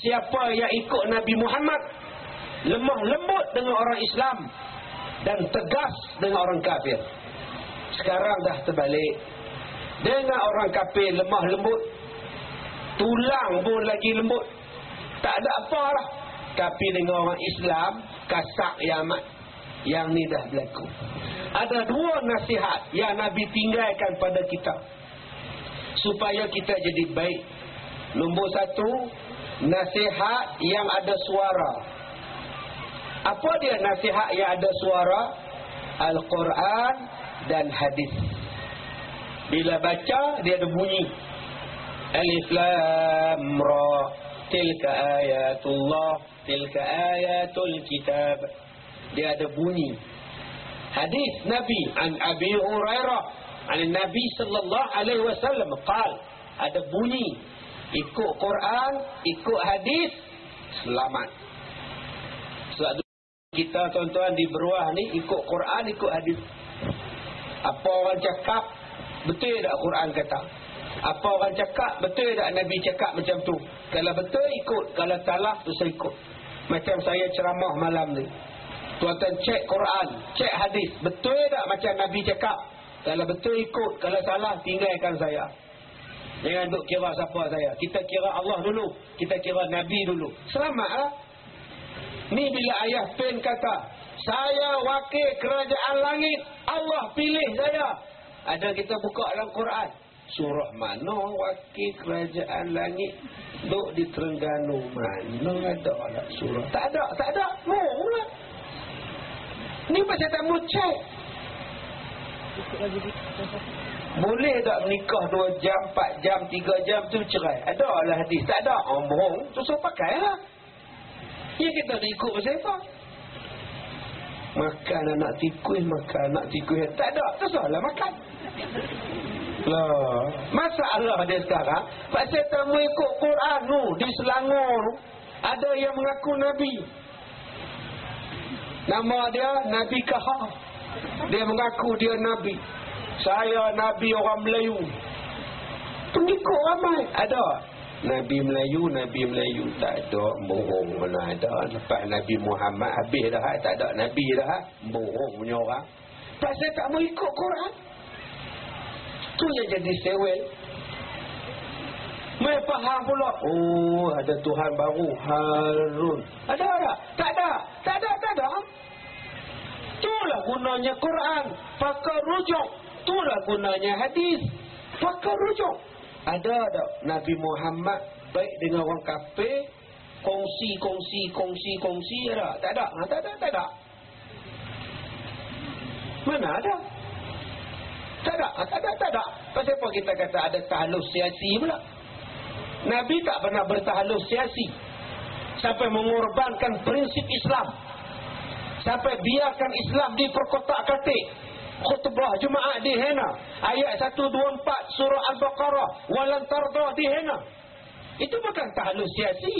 Siapa yang ikut Nabi Muhammad lemah lembut dengan orang Islam dan tegas dengan orang kafir. Sekarang dah terbalik. Dengan orang kafir lemah lembut tulang pun lagi lembut. Tak ada apa lah tapi dengan orang Islam kasak yang amat yang ni dah berlaku. Ada dua nasihat yang Nabi tinggalkan pada kita. Supaya kita jadi baik. Nombor satu nasihat yang ada suara apa dia nasihat yang ada suara? Al-Quran dan hadis. Bila baca dia ada bunyi. Alif Lam Ra. Tilka ayatullah Tilka ayatul kitab. Dia ada bunyi. Hadis Nabi An Abi Hurairah An Nabi sallallahu alaihi wasallam Qal Ada bunyi. Ikut Quran Ikut hadis Selamat kita tuan-tuan di beruah ni Ikut Quran Ikut hadis. Apa orang cakap Betul tak Quran kata? Apa orang cakap betul tak Nabi cakap macam tu? Kalau betul ikut. Kalau salah tu saya ikut. Macam saya ceramah malam ni. Tuan-tuan cek Quran cek hadis. Betul tak macam Nabi cakap? Kalau betul ikut. Kalau salah tinggalkan saya. Jangan duk kira siapa saya. Kita kira Allah dulu. Kita kira Nabi dulu. Selamatlah ni bila ayah pen kata saya wakil kerajaan langit Allah pilih saya ada kita buka dalam Quran surah mana wakil kerajaan langit duk di Terengganu mana ada lah surah tak ada tak ada lah ni pasal tak mau cek Boleh tak menikah 2 jam, 4 jam, 3 jam tu cerai? Ada lah hadis. Tak ada. Oh, bohong. Tu so pakai lah. Ya kita ikut apa? Makan anak tikus, makan anak tikus. Tak ada. Tak salah makan. Lah. Masalah dia sekarang. Pasal tak mau ikut Quran tu. Di Selangor. Ada yang mengaku Nabi. Nama dia Nabi Kahar. Dia mengaku dia Nabi. Saya Nabi orang Melayu. Pengikut ramai. Ada. Nabi Melayu, Nabi Melayu. Tak ada. Bohong mana ada. Lepas Nabi Muhammad habis dah. Tak ada Nabi dah. Bohong punya orang. Pasal tak mau ikut Quran. Tu yang jadi sewel. Mereka faham pula. Oh, ada Tuhan baru. Harun. Ada tak? Tak ada. Tak ada, tak ada. Itulah gunanya Quran. Pakai rujuk. Itulah gunanya hadis. Pakai rujuk. Ada tak Nabi Muhammad baik dengan orang kafir? Kongsi, kongsi, kongsi, kongsi. Ada? Tak ada. Ha, tak ada, tak ada. Mana ada? Tak ada, ha, tak ada, tak ada. Pasal apa kita kata ada tahlus siasi pula? Nabi tak pernah bertahlus siasi. Sampai mengorbankan prinsip Islam. Sampai biarkan Islam di perkotak katik. Khutbah Jumaat di Hena. Ayat 124 surah Al-Baqarah. Walan tardah di Hena. Itu bukan tahlus siasi.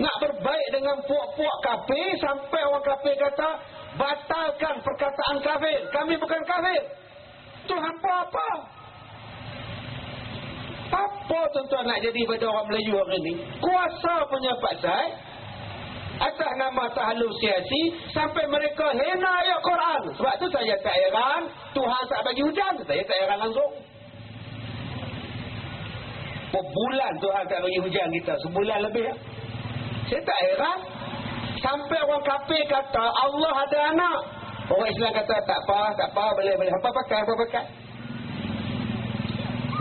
Nak berbaik dengan puak-puak kafir sampai orang kafir kata batalkan perkataan kafir. Kami bukan kafir. Itu apa-apa. Apa tuan-tuan nak jadi pada orang Melayu hari ini? Kuasa punya pasal atas nama tahlul siasi sampai mereka hina ayat Quran. Sebab tu saya tak heran Tuhan tak bagi hujan. Saya tak heran langsung. Berbulan Tuhan tak bagi hujan kita. Sebulan lebih. Saya tak heran. Sampai orang kafir kata Allah ada anak. Orang Islam kata tak apa, tak apa, boleh, boleh. Apa pakai, apa pakai.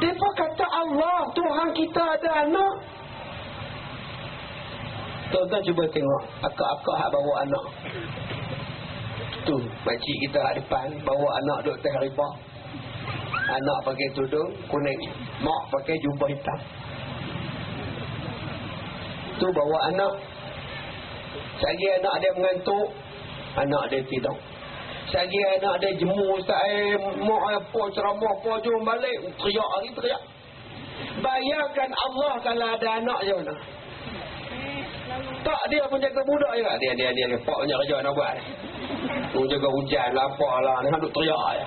Mereka kata Allah, Tuhan kita ada anak. Tuan-tuan cuba tengok akak-akak hak bawa anak. Tu, makcik kita hak depan bawa anak duduk teh riba. Anak pakai tudung kuning, mak pakai jubah hitam. Tu bawa anak. Sagi anak dia mengantuk, anak dia tidur. Sagi anak dia jemu ustaz eh, mak apa ceramah apa jom balik, teriak lagi teriak. Bayangkan Allah kalau ada anak je mana. Tak dia pun jaga budak juga. Dia dia dia pak punya kerja nak buat. Pun jaga hujan lapar lah. Dia duk teriak ya.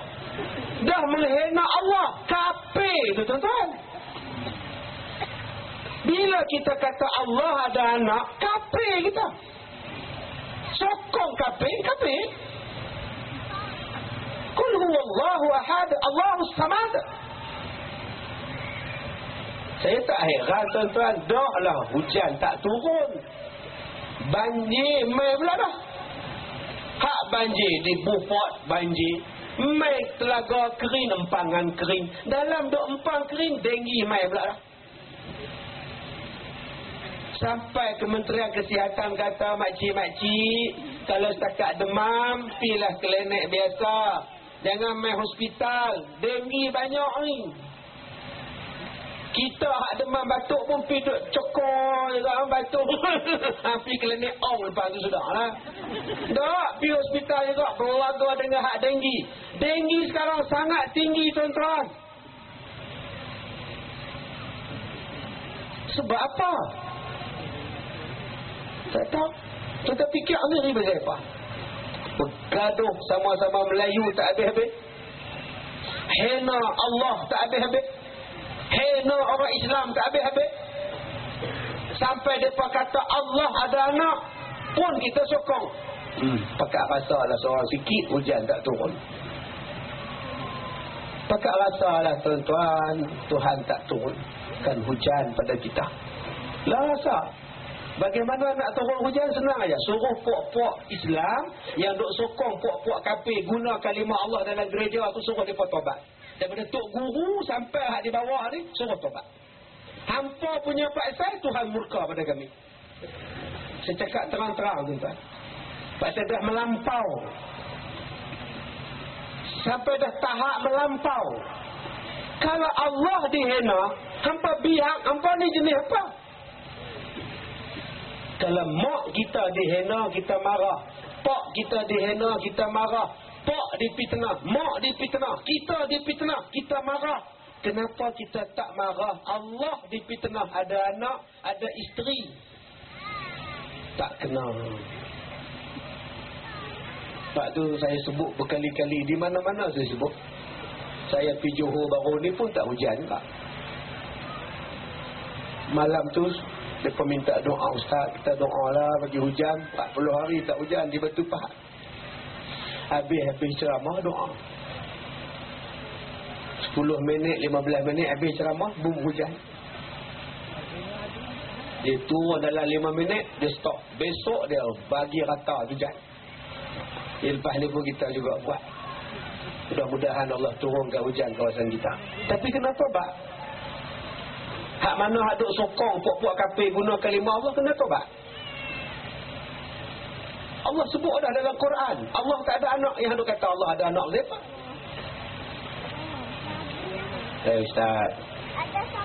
Dah menghina Allah. Kafir tu tuan-tuan. Bila kita kata Allah ada anak, kafir kita. Sokong kafir, kafir. Kul huwa Allahu ahad, Allahu samad. Saya tak heran tuan-tuan, dah lah hujan tak turun. Banjir mai pula dah. Hak banjir di Beaufort banjir. Mai telaga kering, empangan kering. Dalam duk empang kering, denggi mai pula dah. Sampai Kementerian Kesihatan kata makcik-makcik, kalau setakat demam, pilah klinik biasa. Jangan main hospital. Denggi banyak ni. Kita hak demam batuk pun pergi duduk cokor juga kan batuk. Pergi klinik ong lepas tu sudah lah. Tak, pergi hospital juga. Berlaga dengan hak denggi. Denggi sekarang sangat tinggi tuan-tuan. Sebab apa? Tak tahu. Kita fikir ni ni apa? Bergaduh sama-sama Melayu tak habis-habis. Hena Allah tak habis-habis. Hena orang Islam tak habis-habis. Sampai mereka kata Allah ada anak. Pun kita sokong. Hmm. Pakat rasa lah seorang sikit hujan tak turun. Pakat rasa lah tuan-tuan. Tuhan tak turun. Kan hujan pada kita. Lah rasa. Bagaimana nak turun hujan senang aja. Suruh puak-puak Islam yang duk sokong puak-puak kafir guna kalimah Allah dalam gereja aku suruh depa tobat. Daripada tok guru sampai hak di bawah ni suruh tobat. Hampa punya pasal Tuhan murka pada kami. Saya cakap terang-terang tuan. Pasal dah melampau. Sampai dah tahap melampau. Kalau Allah dihina, hampa biak, hampa ni jenis apa? Kalau mak kita dihina, kita marah. Pak kita dihina, kita marah. Pak dipitnah, mak dipitnah, kita dipitnah, kita marah. Kenapa kita tak marah? Allah dipitnah, ada anak, ada isteri. Tak kenal. Sebab tu saya sebut berkali-kali di mana-mana saya sebut. Saya pergi Johor baru ni pun tak hujan tak. Malam tu mereka minta doa ustaz, kita doa lah bagi hujan 40 hari tak hujan Pahat. Habis-habis ceramah doa. 10 minit, 15 minit habis ceramah, boom hujan. Dia turun dalam 5 minit, dia stop. Besok dia bagi rata hujan. Lepas ni pun kita juga buat. Mudah-mudahan Allah turunkan hujan kawasan kita. Tapi kenapa pak? Hak mana hak duk sokong puak-puak kafir guna kalimah Allah kenapa pak? Allah sebut dah dalam Quran. Allah tak ada anak yang duk kata Allah ada anak lepas. Eh Ustaz.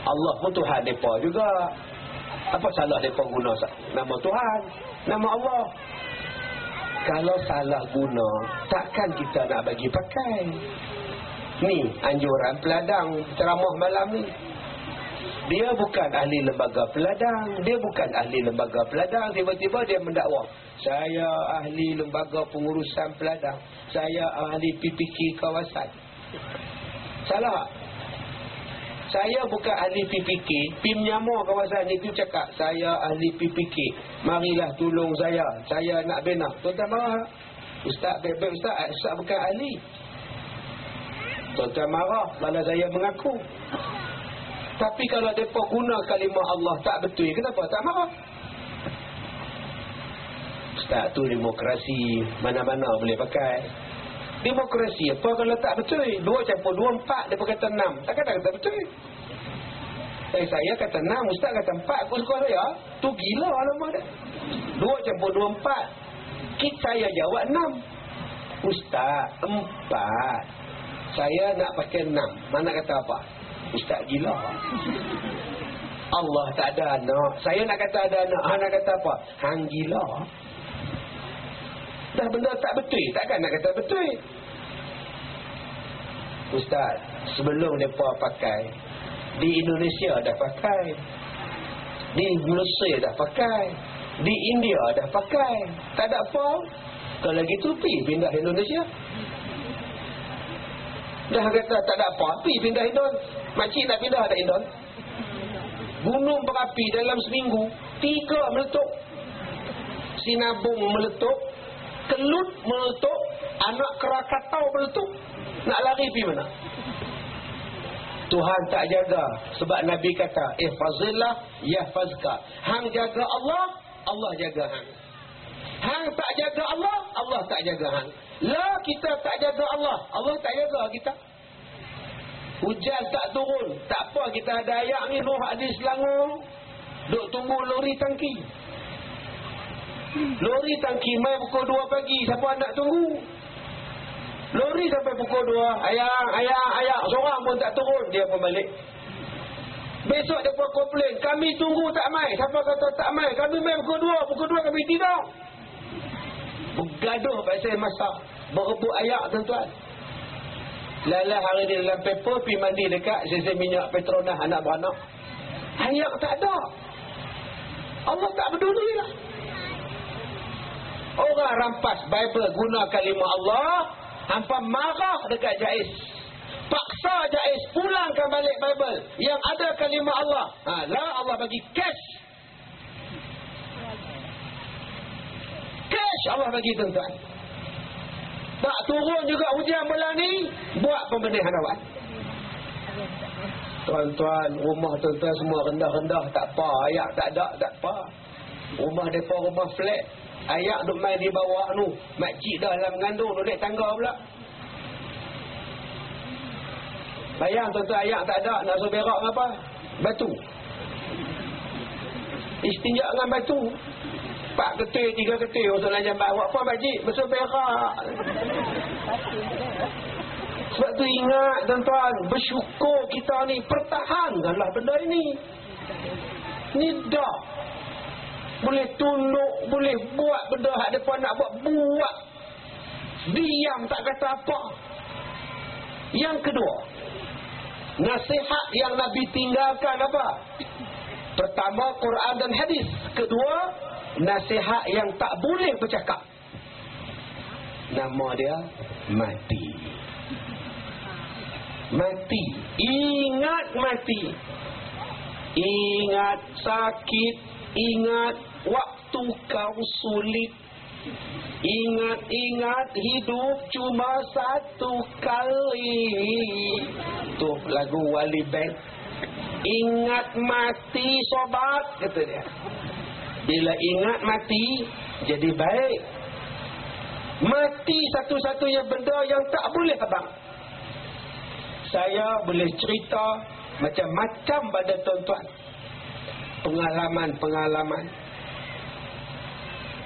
Allah pun Tuhan mereka juga. Apa salah mereka guna nama Tuhan? Nama Allah. Kalau salah guna, takkan kita nak bagi pakai. Ni anjuran peladang ceramah malam ni. Dia bukan ahli lembaga peladang. Dia bukan ahli lembaga peladang. Tiba-tiba dia mendakwa. Saya ahli lembaga pengurusan peladang. Saya ahli PPK kawasan. Salah saya bukan ahli PPK. PIM Nyamur kawasan itu cakap, saya ahli PPK. Marilah tolong saya. Saya nak bina. Tuan-tuan marah. Ustaz, baik-baik Ustaz. Ustaz bukan ahli. Tuan-tuan marah. Malah saya mengaku. Tapi kalau mereka guna kalimah Allah tak betul, kenapa tak marah? Ustaz tu demokrasi. Mana-mana boleh pakai. Demokrasi apa kalau tak betul? Dua campur dua empat, dia kata enam. Tak kata kata betul. Eh, saya kata enam, ustaz kata empat. Aku suka saya, tu gila lama dah. Dua campur dua empat. Kita saya jawab enam. Ustaz, empat. Saya nak pakai enam. Mana kata apa? Ustaz gila. Allah tak ada anak. Saya nak kata ada anak. Han nak kata apa? Hang gila. Dah benda tak betul. Takkan nak kata betul. Ustaz, sebelum mereka pakai, di Indonesia dah pakai. Di Malaysia dah pakai. Di India dah pakai. Tak ada apa. Kalau gitu, pergi pindah Indonesia. Dah kata tak ada apa, pergi pindah Indon. Makcik nak pindah ada Indon. Gunung berapi dalam seminggu, tiga meletup. Sinabung meletup, kelut meletup, anak kerakatau meletup, nak lari pergi mana? Tuhan tak jaga sebab Nabi kata, "Ihfazillah yahfazka." Hang jaga Allah, Allah jaga hang. Hang tak jaga Allah, Allah tak jaga hang. Lah kita tak jaga Allah, Allah tak jaga kita. Hujan tak turun, tak apa kita ada ayat ni Nuh hadis Selangor. Duk tunggu lori tangki. Lori tangki mai pukul 2 pagi. Siapa nak tunggu? Lori sampai pukul 2. Ayah, ayah, ayah. Seorang pun tak turun. Dia pun balik. Besok dia pun komplain. Kami tunggu tak mai. Siapa kata tak mai? Kami mai pukul 2. Pukul 2 kami tidak. Bergaduh pasal masak. Berebut ayak tuan-tuan. Lala hari ni dalam paper pergi mandi dekat sisi minyak Petronas anak beranak. Ayak tak ada. Allah tak peduli lah. Orang rampas Bible guna kalimah Allah Hampa marah dekat Jais. Paksa Jais pulangkan balik Bible Yang ada kalimah Allah. Ha, Lah Allah bagi cash. Cash Allah bagi tuan-tuan. Tak turun juga hujan bulan ni Buat pembenihan awal Tuan-tuan Rumah tuan-tuan semua rendah-rendah Tak apa. Ayat tak ada Tak apa. Rumah mereka rumah flat Ayak duk main di bawah tu. Makcik dah dalam mengandung duk naik tangga pula. Bayang tuan-tuan ayak tak ada. Nak suruh berak apa? Batu. Istinjak dengan batu. Empat ketir, tiga ketir untuk nak jambat. Buat apa makcik? Besar berak. Sebab tu ingat tuan-tuan, bersyukur kita ni pertahankanlah benda ini. Ni dah. Boleh tunduk, boleh buat benda hak depan nak buat, buat. Diam tak kata apa. Yang kedua, nasihat yang Nabi tinggalkan apa? Pertama, Quran dan hadis. Kedua, nasihat yang tak boleh bercakap. Nama dia mati. Mati. Ingat mati. Ingat sakit. Ingat waktu kau sulit. Ingat-ingat hidup cuma satu kali. Tu lagu Wali Band. Ingat mati sobat, kata dia. Bila ingat mati, jadi baik. Mati satu-satunya benda yang tak boleh abang. Saya boleh cerita macam-macam pada tuan-tuan. Pengalaman-pengalaman.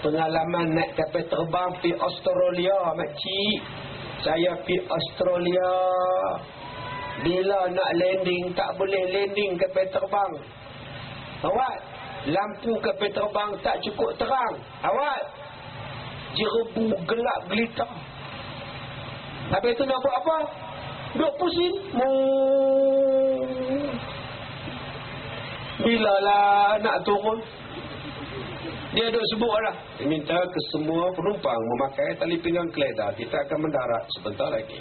Pengalaman naik kapal terbang pergi Australia, makcik. Saya pergi Australia. Bila nak landing, tak boleh landing kapal terbang. Awak, lampu kapal terbang tak cukup terang. Awak, jerebu gelap gelita. Habis itu nak buat apa? Duk pusing. Bila lah nak turun? Dia duk sebut lah. Dia minta ke semua penumpang memakai tali pinggang keledar. Kita akan mendarat sebentar lagi.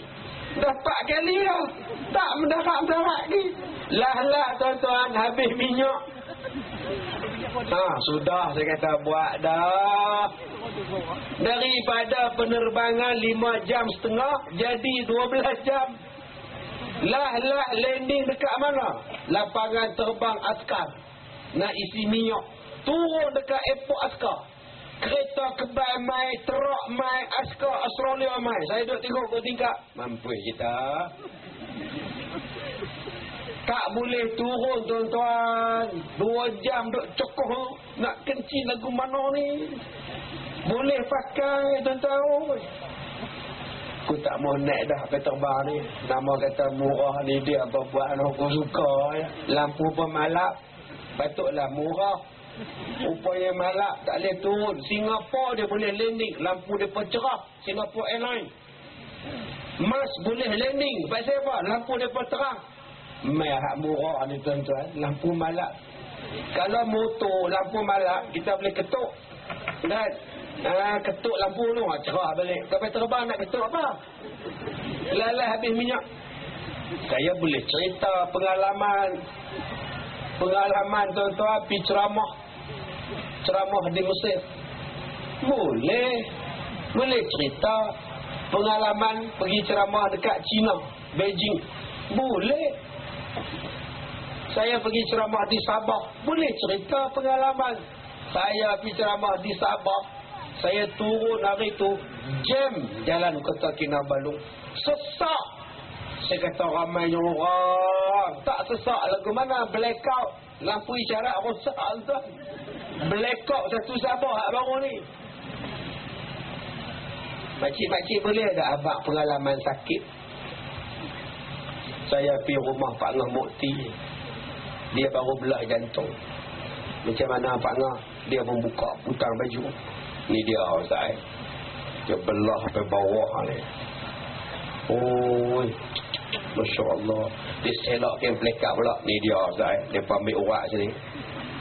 Dapat kali lah. Tak mendarat-mendarat lagi. Lah-lah tuan-tuan habis minyak. Ha, sudah saya kata buat dah. Daripada penerbangan 5 jam setengah jadi 12 jam. Lah-lah landing dekat mana? Lapangan terbang askar. Nak isi minyak. Turun dekat airport askar. Kereta kebal mai, truk mai, askar Australia mai. Saya duduk tengok ke tingkap. Mampu kita. Tak boleh turun tuan-tuan. Dua jam duk cokoh. Nak kencing lagu mana ni. Boleh pakai tuan-tuan. Aku tak mau naik dah kereta terbang ni. Nama kata murah ni dia apa buat aku suka. Ya. Lampu pun malap. Patutlah murah. Upaya malap tak boleh turun. Singapura dia boleh landing. Lampu dia pun cerah. Singapore Airlines. Mas boleh landing. Pasal apa? Lampu dia pun terang. Merah murah ni tuan-tuan. Lampu malap. Kalau motor lampu malap, kita boleh ketuk. Dan Ah, ketuk lampu tu, ah, cerah balik. Sampai terbang nak ketuk apa? Lalai habis minyak. Saya boleh cerita pengalaman. Pengalaman tuan-tuan pergi ceramah. Ceramah di Mesir. Boleh. Boleh cerita pengalaman pergi ceramah dekat China, Beijing. Boleh. Saya pergi ceramah di Sabah. Boleh cerita pengalaman. Saya pergi ceramah di Sabah saya turun hari tu jam jalan kota Kinabalu sesak saya kata ramainya orang tak sesak lagu mana blackout lampu isyarat rosak tuan blackout satu sabah hak baru ni makcik-makcik boleh ada abang pengalaman sakit saya pergi rumah Pak Ngah Mukti dia baru belah jantung macam mana Pak Ngah dia membuka putang baju Ni dia Ustaz. Dia belah sampai bawah ni. Oh. Masya Allah. Dia selak yang pelekat pula. Ni dia Ustaz. Dia ambil urat sini.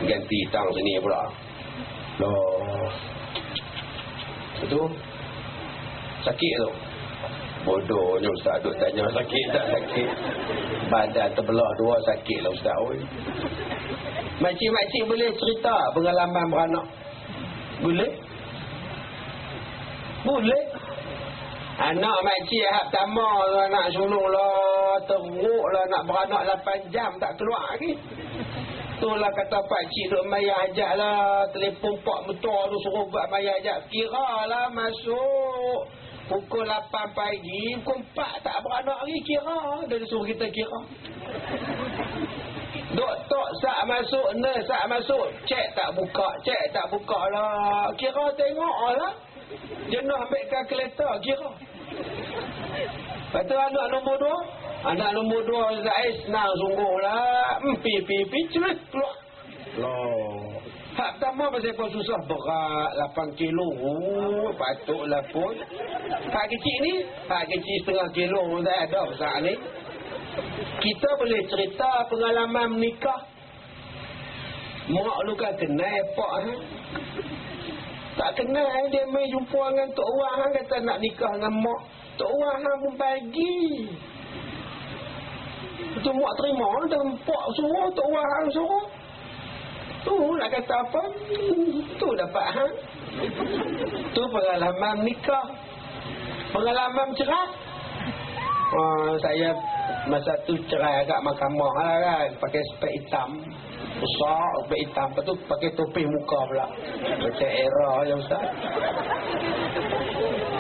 Ganti tang sini pula. Loh. Itu. Sakit tu. Bodohnya Ustaz duk tanya sakit tak sakit. Badan terbelah dua sakit lah Ustaz. Makcik-makcik boleh cerita pengalaman beranak? Boleh? Boleh. Anak makcik hak pertama lah nak sulung lah. Teruk lah nak beranak 8 jam tak keluar lagi. Itulah kata pakcik duk maya ajak lah. Telepon pak betul tu suruh buat maya ajak. Kira lah masuk. Pukul 8 pagi. Pukul 4 tak beranak lagi kira. Dia suruh kita kira. Doktor sak masuk, nurse sak masuk. Cek tak buka, cek tak buka lah. Kira tengok lah. Jenuh ambil kalkulator kira. Lepas tu anak nombor dua. Anak nombor dua Zais senang sungguh lah. Hmm, pi, pi, pi, cerit keluar. Loh. Hak pertama pasal pun susah berat 8 kilo. Oh, patutlah pun. Hak kecil ni, hak kecil setengah kilo tak ada besar ni. Kita boleh cerita pengalaman menikah. Mak lu kan kenal pak ha? Tak kenal dia main jumpa dengan Tok Wah ha? kata nak nikah dengan mak. Tok Wah ha? pun bagi. Itu mak terima dan pak suruh Tok Wah ha? suruh. Tu nak kata apa? Tu dapat ha? Tu pengalaman nikah. Pengalaman cerah. Oh, saya masa tu cerai agak mahkamah lah kan. Pakai spek hitam. Besar spek hitam. Lepas tu pakai topi muka pula. Macam era je Ustaz.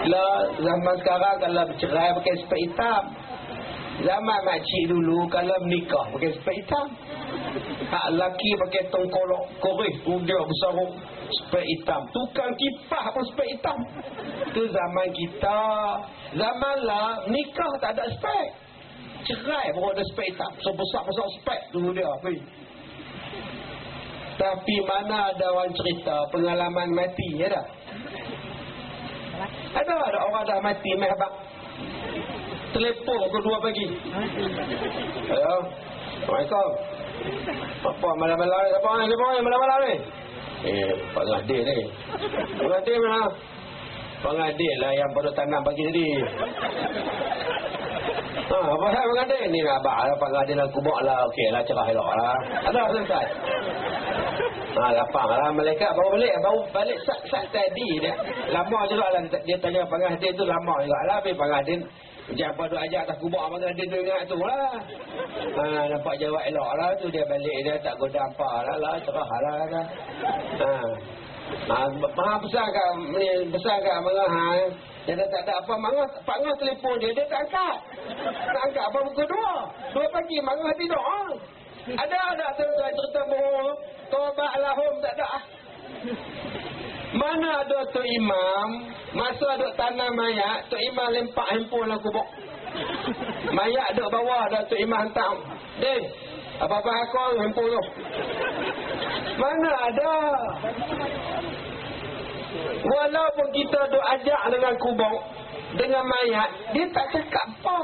Lah zaman sekarang kalau bercerai pakai spek hitam. Zaman makcik dulu kalau menikah pakai spek hitam. Hak laki pakai tongkolok koreh dia besar spek hitam. Tukang kipas pun spek hitam. Tu zaman kita. Zaman lah nikah tak ada spek. Cerai pun ada spek hitam. So besar-besar spek tu dia. Tapi mana ada orang cerita pengalaman mati ya dah? Ada ada orang dah mati meh abang. Telepon pukul 2 pagi. Ya. Assalamualaikum. Apa malam-malam ni? Apa ni? Siapa ni malam-malam ni? Eh, Pak Ngadir ni. Pak Ngadir mana? Pak Ngadir lah yang pada tanam pagi tadi. Ha, apa hal Pak Ngadir? Ni lah abang lah Pak Ngadir lah kubuk lah. Okey lah, cerah elok lah. Ada selesai. Ha, lapang lah. Malaikat baru balik. Baru balik sat-sat tadi dia. Lama juga lah dia tanya Pak Ngadir tu lama juga lah. Tapi Pak Ngadir Siapa tu ajak atas kubur apa dia tu ingat tu lah. Ha, nampak jawab elok lah tu dia balik dia tak goda apa lah lah cerah lah kan. Ha. Ha, maha besar kat ni besar kat marah ha. Dia dah tak ada apa marah Pak Ngah telefon dia dia tak angkat. Tak angkat apa pukul dua. Dua pagi marah tidur. Ha. Ada ada tuan-tuan cerita bohong. Tobat lahum tak ada. Mana ada tu imam Masa duk tanam mayat tu imam lempak handphone lah kubuk Mayat duk bawah dah tu imam hantar. Deh Apa-apa aku handphone tu. Mana ada? Walaupun kita duk ajak dengan kubuk Dengan mayat Dia tak cakap apa.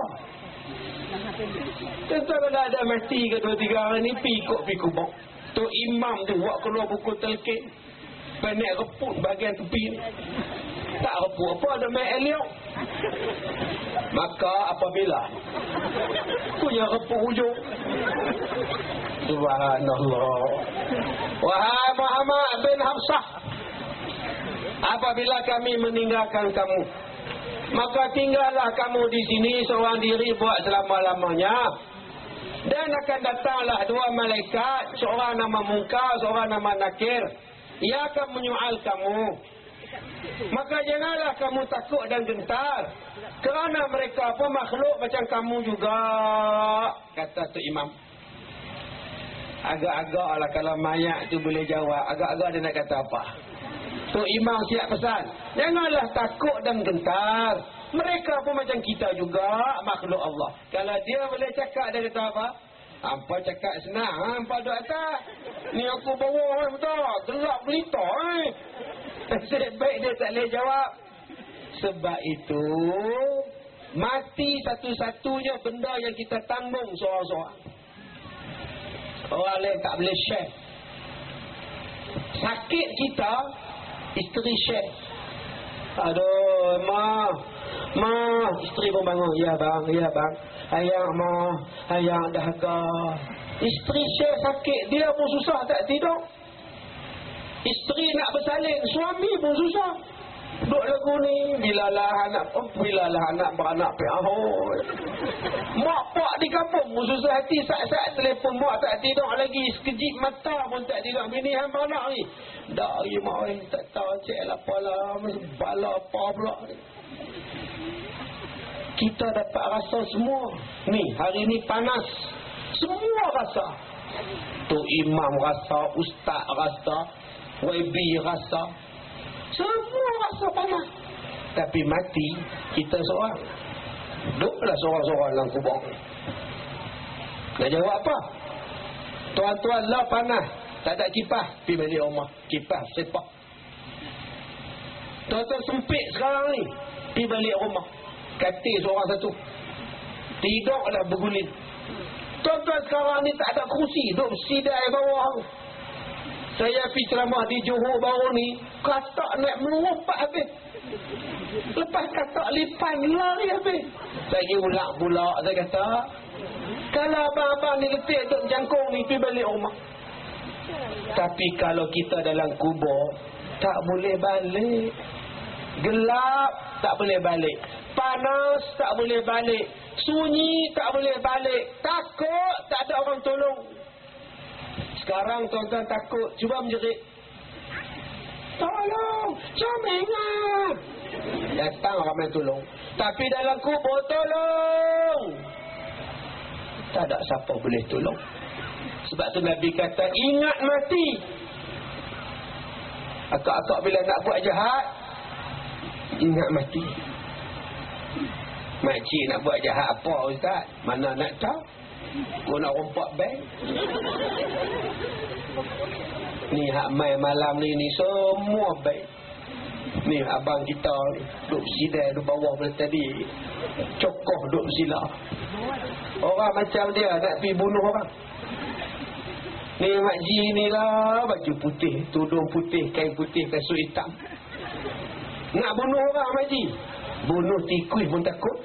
Tentu kalau ada mati ke dua tiga hari ni Pi ikut pi kubuk Tu imam tu buat keluar buku telkin Pendek reput bahagian tepi. Tak reput apa ada main eliok. Maka apabila punya reput hujung. Subhanallah. Wahai Muhammad bin Hafsah. Apabila kami meninggalkan kamu. Maka tinggallah kamu di sini seorang diri buat selama-lamanya. Dan akan datanglah dua malaikat. Seorang nama muka, seorang nama nakir ia akan menyoal kamu. Maka janganlah kamu takut dan gentar. Kerana mereka pun makhluk macam kamu juga. Kata tu imam. Agak-agak lah kalau mayat tu boleh jawab. Agak-agak dia nak kata apa. Tu imam siap pesan. Janganlah takut dan gentar. Mereka pun macam kita juga makhluk Allah. Kalau dia boleh cakap dia kata apa? Apa cakap senang, ha? Hampa duduk atas. Ni aku bawa, eh, betul. Gerak berita, eh. Nasib baik dia tak boleh jawab. Sebab itu, mati satu-satunya benda yang kita tanggung seorang-seorang. Orang lain tak boleh share. Sakit kita, isteri share. Aduh, ma. Ma, isteri pun bangun. Ya bang, ya bang. Ayah ma, ayah dahaga. Isteri saya sakit, dia pun susah tak tidur. Isteri nak bersalin, suami pun susah. Duk lagu ni, bilalah anak, oh, bilalah anak beranak piahur. Mak pak di kampung pun susah hati, saat-saat telefon mak tak tidur lagi. Sekejip mata pun tak tidur. Bini hamba anak ni. Dari mak ni, tak tahu cik lah apalah, bala apa pula ni kita dapat rasa semua. Ni, hari ni panas. Semua rasa. Tu imam rasa, ustaz rasa, YB rasa. Semua rasa panas. Tapi mati, kita seorang. Duduklah seorang-seorang dalam kubur. Nak jawab apa? Tuan-tuan lah panas. Tak ada kipas. Pergi balik rumah. Kipas sepak. Tuan-tuan sempit sekarang ni. Pergi balik rumah. Katil seorang satu. Tidaklah berguling. Tuan-tuan sekarang ni tak ada kursi. Duduk sidai bawah. Saya pergi ceramah di Johor baru ni. Katak nak melompat habis. Lepas katak lipan lari habis. Saya pergi ulak pula. Saya kata. Kalau abang-abang ni letih duduk jangkung ni. Pergi balik rumah. Tapi kalau kita dalam kubur. Tak boleh balik. Gelap. Tak boleh balik. Panas. Tak boleh balik. Sunyi. Tak boleh balik. Takut. Tak ada orang tolong. Sekarang tuan-tuan takut. Cuba menjerit. Tolong. Cemengat. Datang ramai tolong. Tapi dalam kubur tolong. Tak ada siapa boleh tolong. Sebab tu Nabi kata ingat mati. Akak-akak bila nak buat jahat. Ingat mati. Makcik nak buat jahat apa Ustaz? Mana nak tahu? Kau nak rompak bank? Ni hak main malam ni ni semua baik. Ni abang kita ni duduk sidai duduk bawah pada tadi. Cokoh duduk sila. Orang macam dia nak pergi bunuh orang. Ni Mak Ji ni lah baju putih, tudung putih, kain putih, kasut hitam. Nak bunuh orang Mak Ji. Bunuh tikus pun takut.